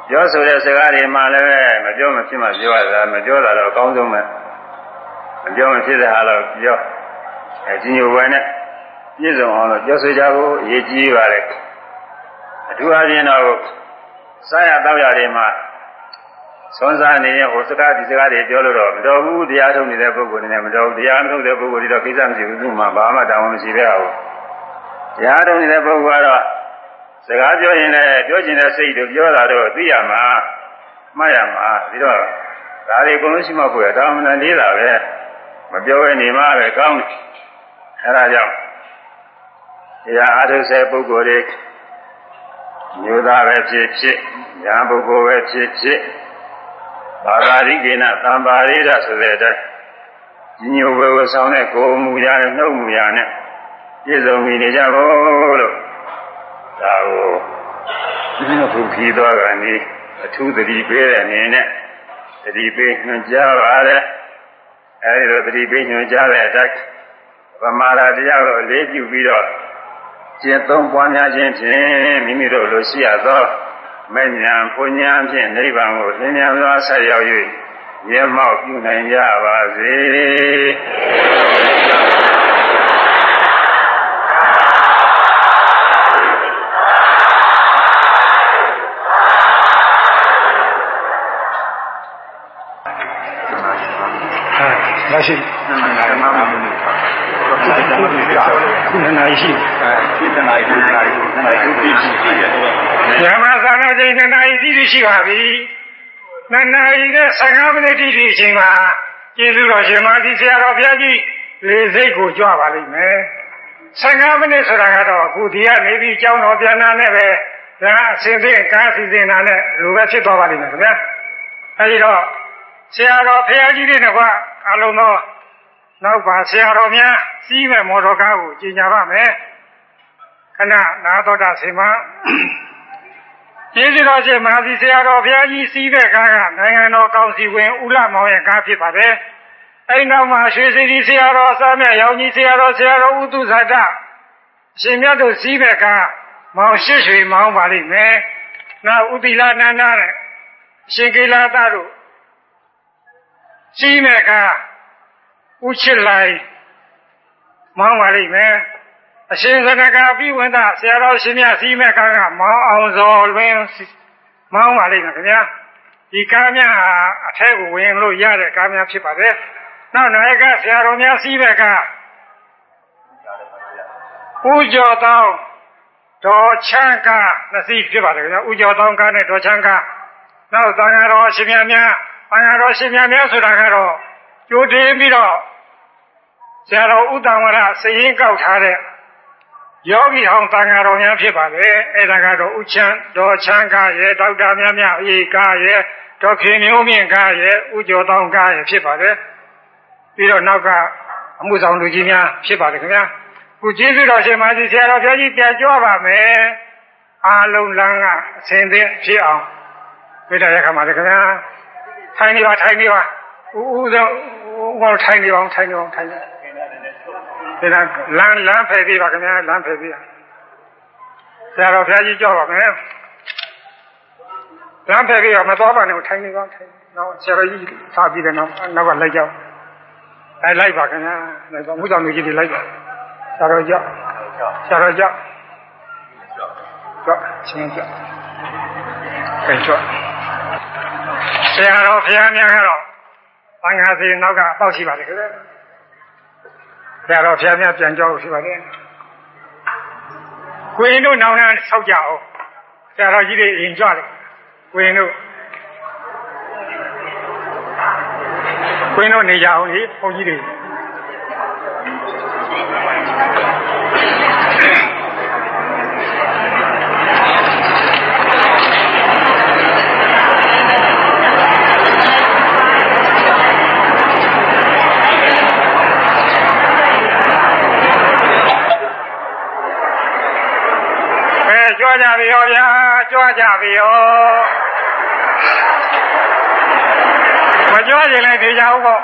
ပြောဆိုတဲ့စကားတွေမှလည်းမပြောမဖြစ်မှပြောရတာမပြောတာတော့အကောင်းဆုံးပဲမပြောမဖြစ်တဲ့ဟာတော့ပြောအဲကြီးညိုဝယ်နဲ့ပြည့်စုံအောင်လို့ပြောဆိုကြဖို့အရေးကြီးပါလေ အထူးအချင်းတော့စားရတောက်ရတွေမှာဆွမ်းစားနေရင်ဟိုစကားဒီစကားတွေပြောလို့တော့မတော်ဘူးတရားထုတ်နေတဲ့ပုဂ္ဂိုလ်တွေနဲ့မတော်ဘူးတရားမထုတ်တဲ့ပုဂ္ဂိုလ်တွေတော့ကိစ္စမရှိဘူးသူ့မှာဘာမှတောင်းမရှိပဲအောင်တရားထုတ်နေတဲ့ပုဂ္ဂိုလ်ကတော့စကားပြောရင်လည်းပြောချင်တဲ့စိတ်တို့ပြောတာတော့သိရမှာမှတ်ရမှာပြီးတော့ဒါတွေအကုန်လုံးရှိမှဖို့ရဒါမှမဟုတ်လေးတာပဲမပြောဘဲနေမှပဲကောင်းတယ်အဲဒါကြောင့်တရားအားထုတ်တဲ့ပုဂ္ဂိုလ်တွေ မျိုးသားပဲဖြစ်ဖြစ်ညာပုဂ္ဂိုလ်ပဲဖြစ်ဖြစ်ဘာသာရိကေနသံပါရိဒဆိုတဲ့အတိုင်းညိုဘဝဆောင်တဲ့ကိုယ်မူရနဲ့နှုတ်မူရနဲ့ပြည့်စုံပြီနေကြဖို့လို့ဒါကိုဘုခီသွားကနေအထူးသတိပေးတဲ့အနေနဲ့သတိပေးညွှန်ကြားပါတယ်အဲဒီလိုသတိပေးညွှန်ကြားတဲ့အတိုင်းဗမာရာတရားကိုလေးပြုပြီးတော့ ကျင့်သုံးပွားများခြင်းဖြင့်မိမိတို့လိုရှိရသောမဲ့ညာဘုံညာဖြင့်နိဗ္ဗာန်ကိုလင်းမြန်စွာဆက်ရောက်၍မျက်မှောက်ပြုနိုင်ကြပါစေလာရှိ ခုနနာရှိအဲဒီတနာရီတနာရီတနာရီဒီရှိရှိတယ်ဓမ္မသာနာချိန်နှစ်နာရီတိတိရှိပါပြီနှစ်နာရီနဲ့15မိနစ်တိတိအချိန်မှာကျေးဇူးတော်ရှင်မကြီးဆရာတော်ဘုရားကြီးလေစိတ်ကိုကြွပါလိမ့်မယ်15မိနစ်ဆိုတာကတော့အခုဒီကနေပြီးကြောင်းတော်ပြန်လာနဲ့ပဲဒါအစဉ်သိကားစီစဉ်တာနဲ့လူပဲဖြစ်သွားပါလိမ့်မယ်ခင်ဗျာအဲဒီတော့ဆရာတော်ဘုရားကြီးတွေကအလုံးသော နောက်ပါဆရာတော်များစီးမဲ့မော်တော်ကားကိုကြီးညာပါမယ်ခဏနာတော်တာစီမကျေးဇူးတော်ရှင်မဟာစီဆရာတော်ဘုရားကြီးစီးတဲ့ကားကနိုင်ငံတော်ကောင်စီဝင်ဦးလမောင်ရဲ့ကားဖြစ်ပါတယ်အဲ့နောက်မှာရွှေစီဒီဆရာတော်အစမြရောင်ကြီးဆရာတော်ဆရာတော်ဥတုဇာတရှင်မြတ်တို့စီးတဲ့ကားမောင်ရှိရွှေမောင်းပါလိမ့်မယ်နောက်ဥတိလာနန္ဒနဲ့ရှင်ကိလာသတို့စီးမဲ့ကား ဥချစ်လိုက်မောင်းပါလိမ့်မယ်အရှင်သနကပြီးဝင်တာဆရာတော်ရှင်မြတ်စီးမဲ့ကားကမောင်းအောင်စော်လွင်မောင်းပါလိမ့်မယ်ခင်ဗျာဒီကားများဟာအထက်ကိုဝင်လို့ရတဲ့ကားများဖြစ်ပါတယ်နောက်နာယကဆရာတော်များစီးမဲ့ကားဥကျော်တောင်းဒေါ်ချမ်းကားနှစ်စီးဖြစ်ပါတယ်ခင်ဗျာဥကျော်တောင်းကားနဲ့ဒေါ်ချမ်းကားနောက်သံဃာတော်ရှင်မြတ်များသံဃာတော်ရှင်မြတ်များဆိုတာကတော့ ကြိုတင်ပြီးတော့ဆရာတော်ဥတ္တမရစရင်ကောက်ထားတဲ့ယောဂီဟောင်းတန်ဃာတော်များဖြစ်ပါလေအဲ့ဒါကတော့ဥချမ်းတော်ချမ်းကားရဲ့ဒေါက်တာမြတ်မြတ်အေးကားရဲ့ဒေါက်ခင်မျိုးမြင့်ကားရဲ့ဥကျော်တောင်းကားရဲ့ဖြစ်ပါလေပြီးတော့နောက်ကအမှုဆောင်လူကြီးများဖြစ်ပါတယ်ခင်ဗျာခုကျေးဇူးတော်ရှင်မကြီးဆရာတော်ဘုရားကြီးပြန်ကြွပါမယ်အားလုံးလမ်းကအစဉ်သင့်ဖြစ်အောင်ပြတဲ့အခါမှာလေခင်ဗျာထိုင်နေပါထိုင်နေပါ ဦးဦးဆုံးဟောထိုင်နေအောင်ထိုင်နေအောင်ထိုင်နေဒါကလမ်းလမ်းဖယ်ပေးပါခင်ဗျာလမ်းဖယ်ပေးပါဆရာတော်ဘုရားကြီးကြောက်ပါမယ်လမ်းဖယ်ပေးတော့မသွားပါနဲ့ထိုင်နေကောင်းထိုင်နောက်ဆရာတော်ကြီးထားပြီးတဲ့နောက်နောက်ကလိုက်ကြောက်အဲလိုက်ပါခင်ဗျာလိုက်ပါမှုဆောင်လူကြီးတွေလိုက်ပါဆရာတော်ကြောက်ဆရာတော်ကြောက်ကြောက်ချင်းကြောက်အဲကြောက်ဆရာတော်ဘုရားများကတော့ ဘင်္ဂါစီနောက်ကပေါက်ရှိပါလေခင်ဗျာဆရာတော်ဘုရားများပြန်ကြောက်ရှိပါလေကိုရင်တို့နောင်နှံဆောက်ကြအောင်ဆရာတော်ကြီးတွေရင်ကြွတယ်ကိုရင်တို့ကိုရင်တို့နေကြအောင်လေဘုန်းကြီးတွေ ကြပြီရောဗျာကြွကြပြီရောမကြွရင်လည်းနေကြဦးပေါ့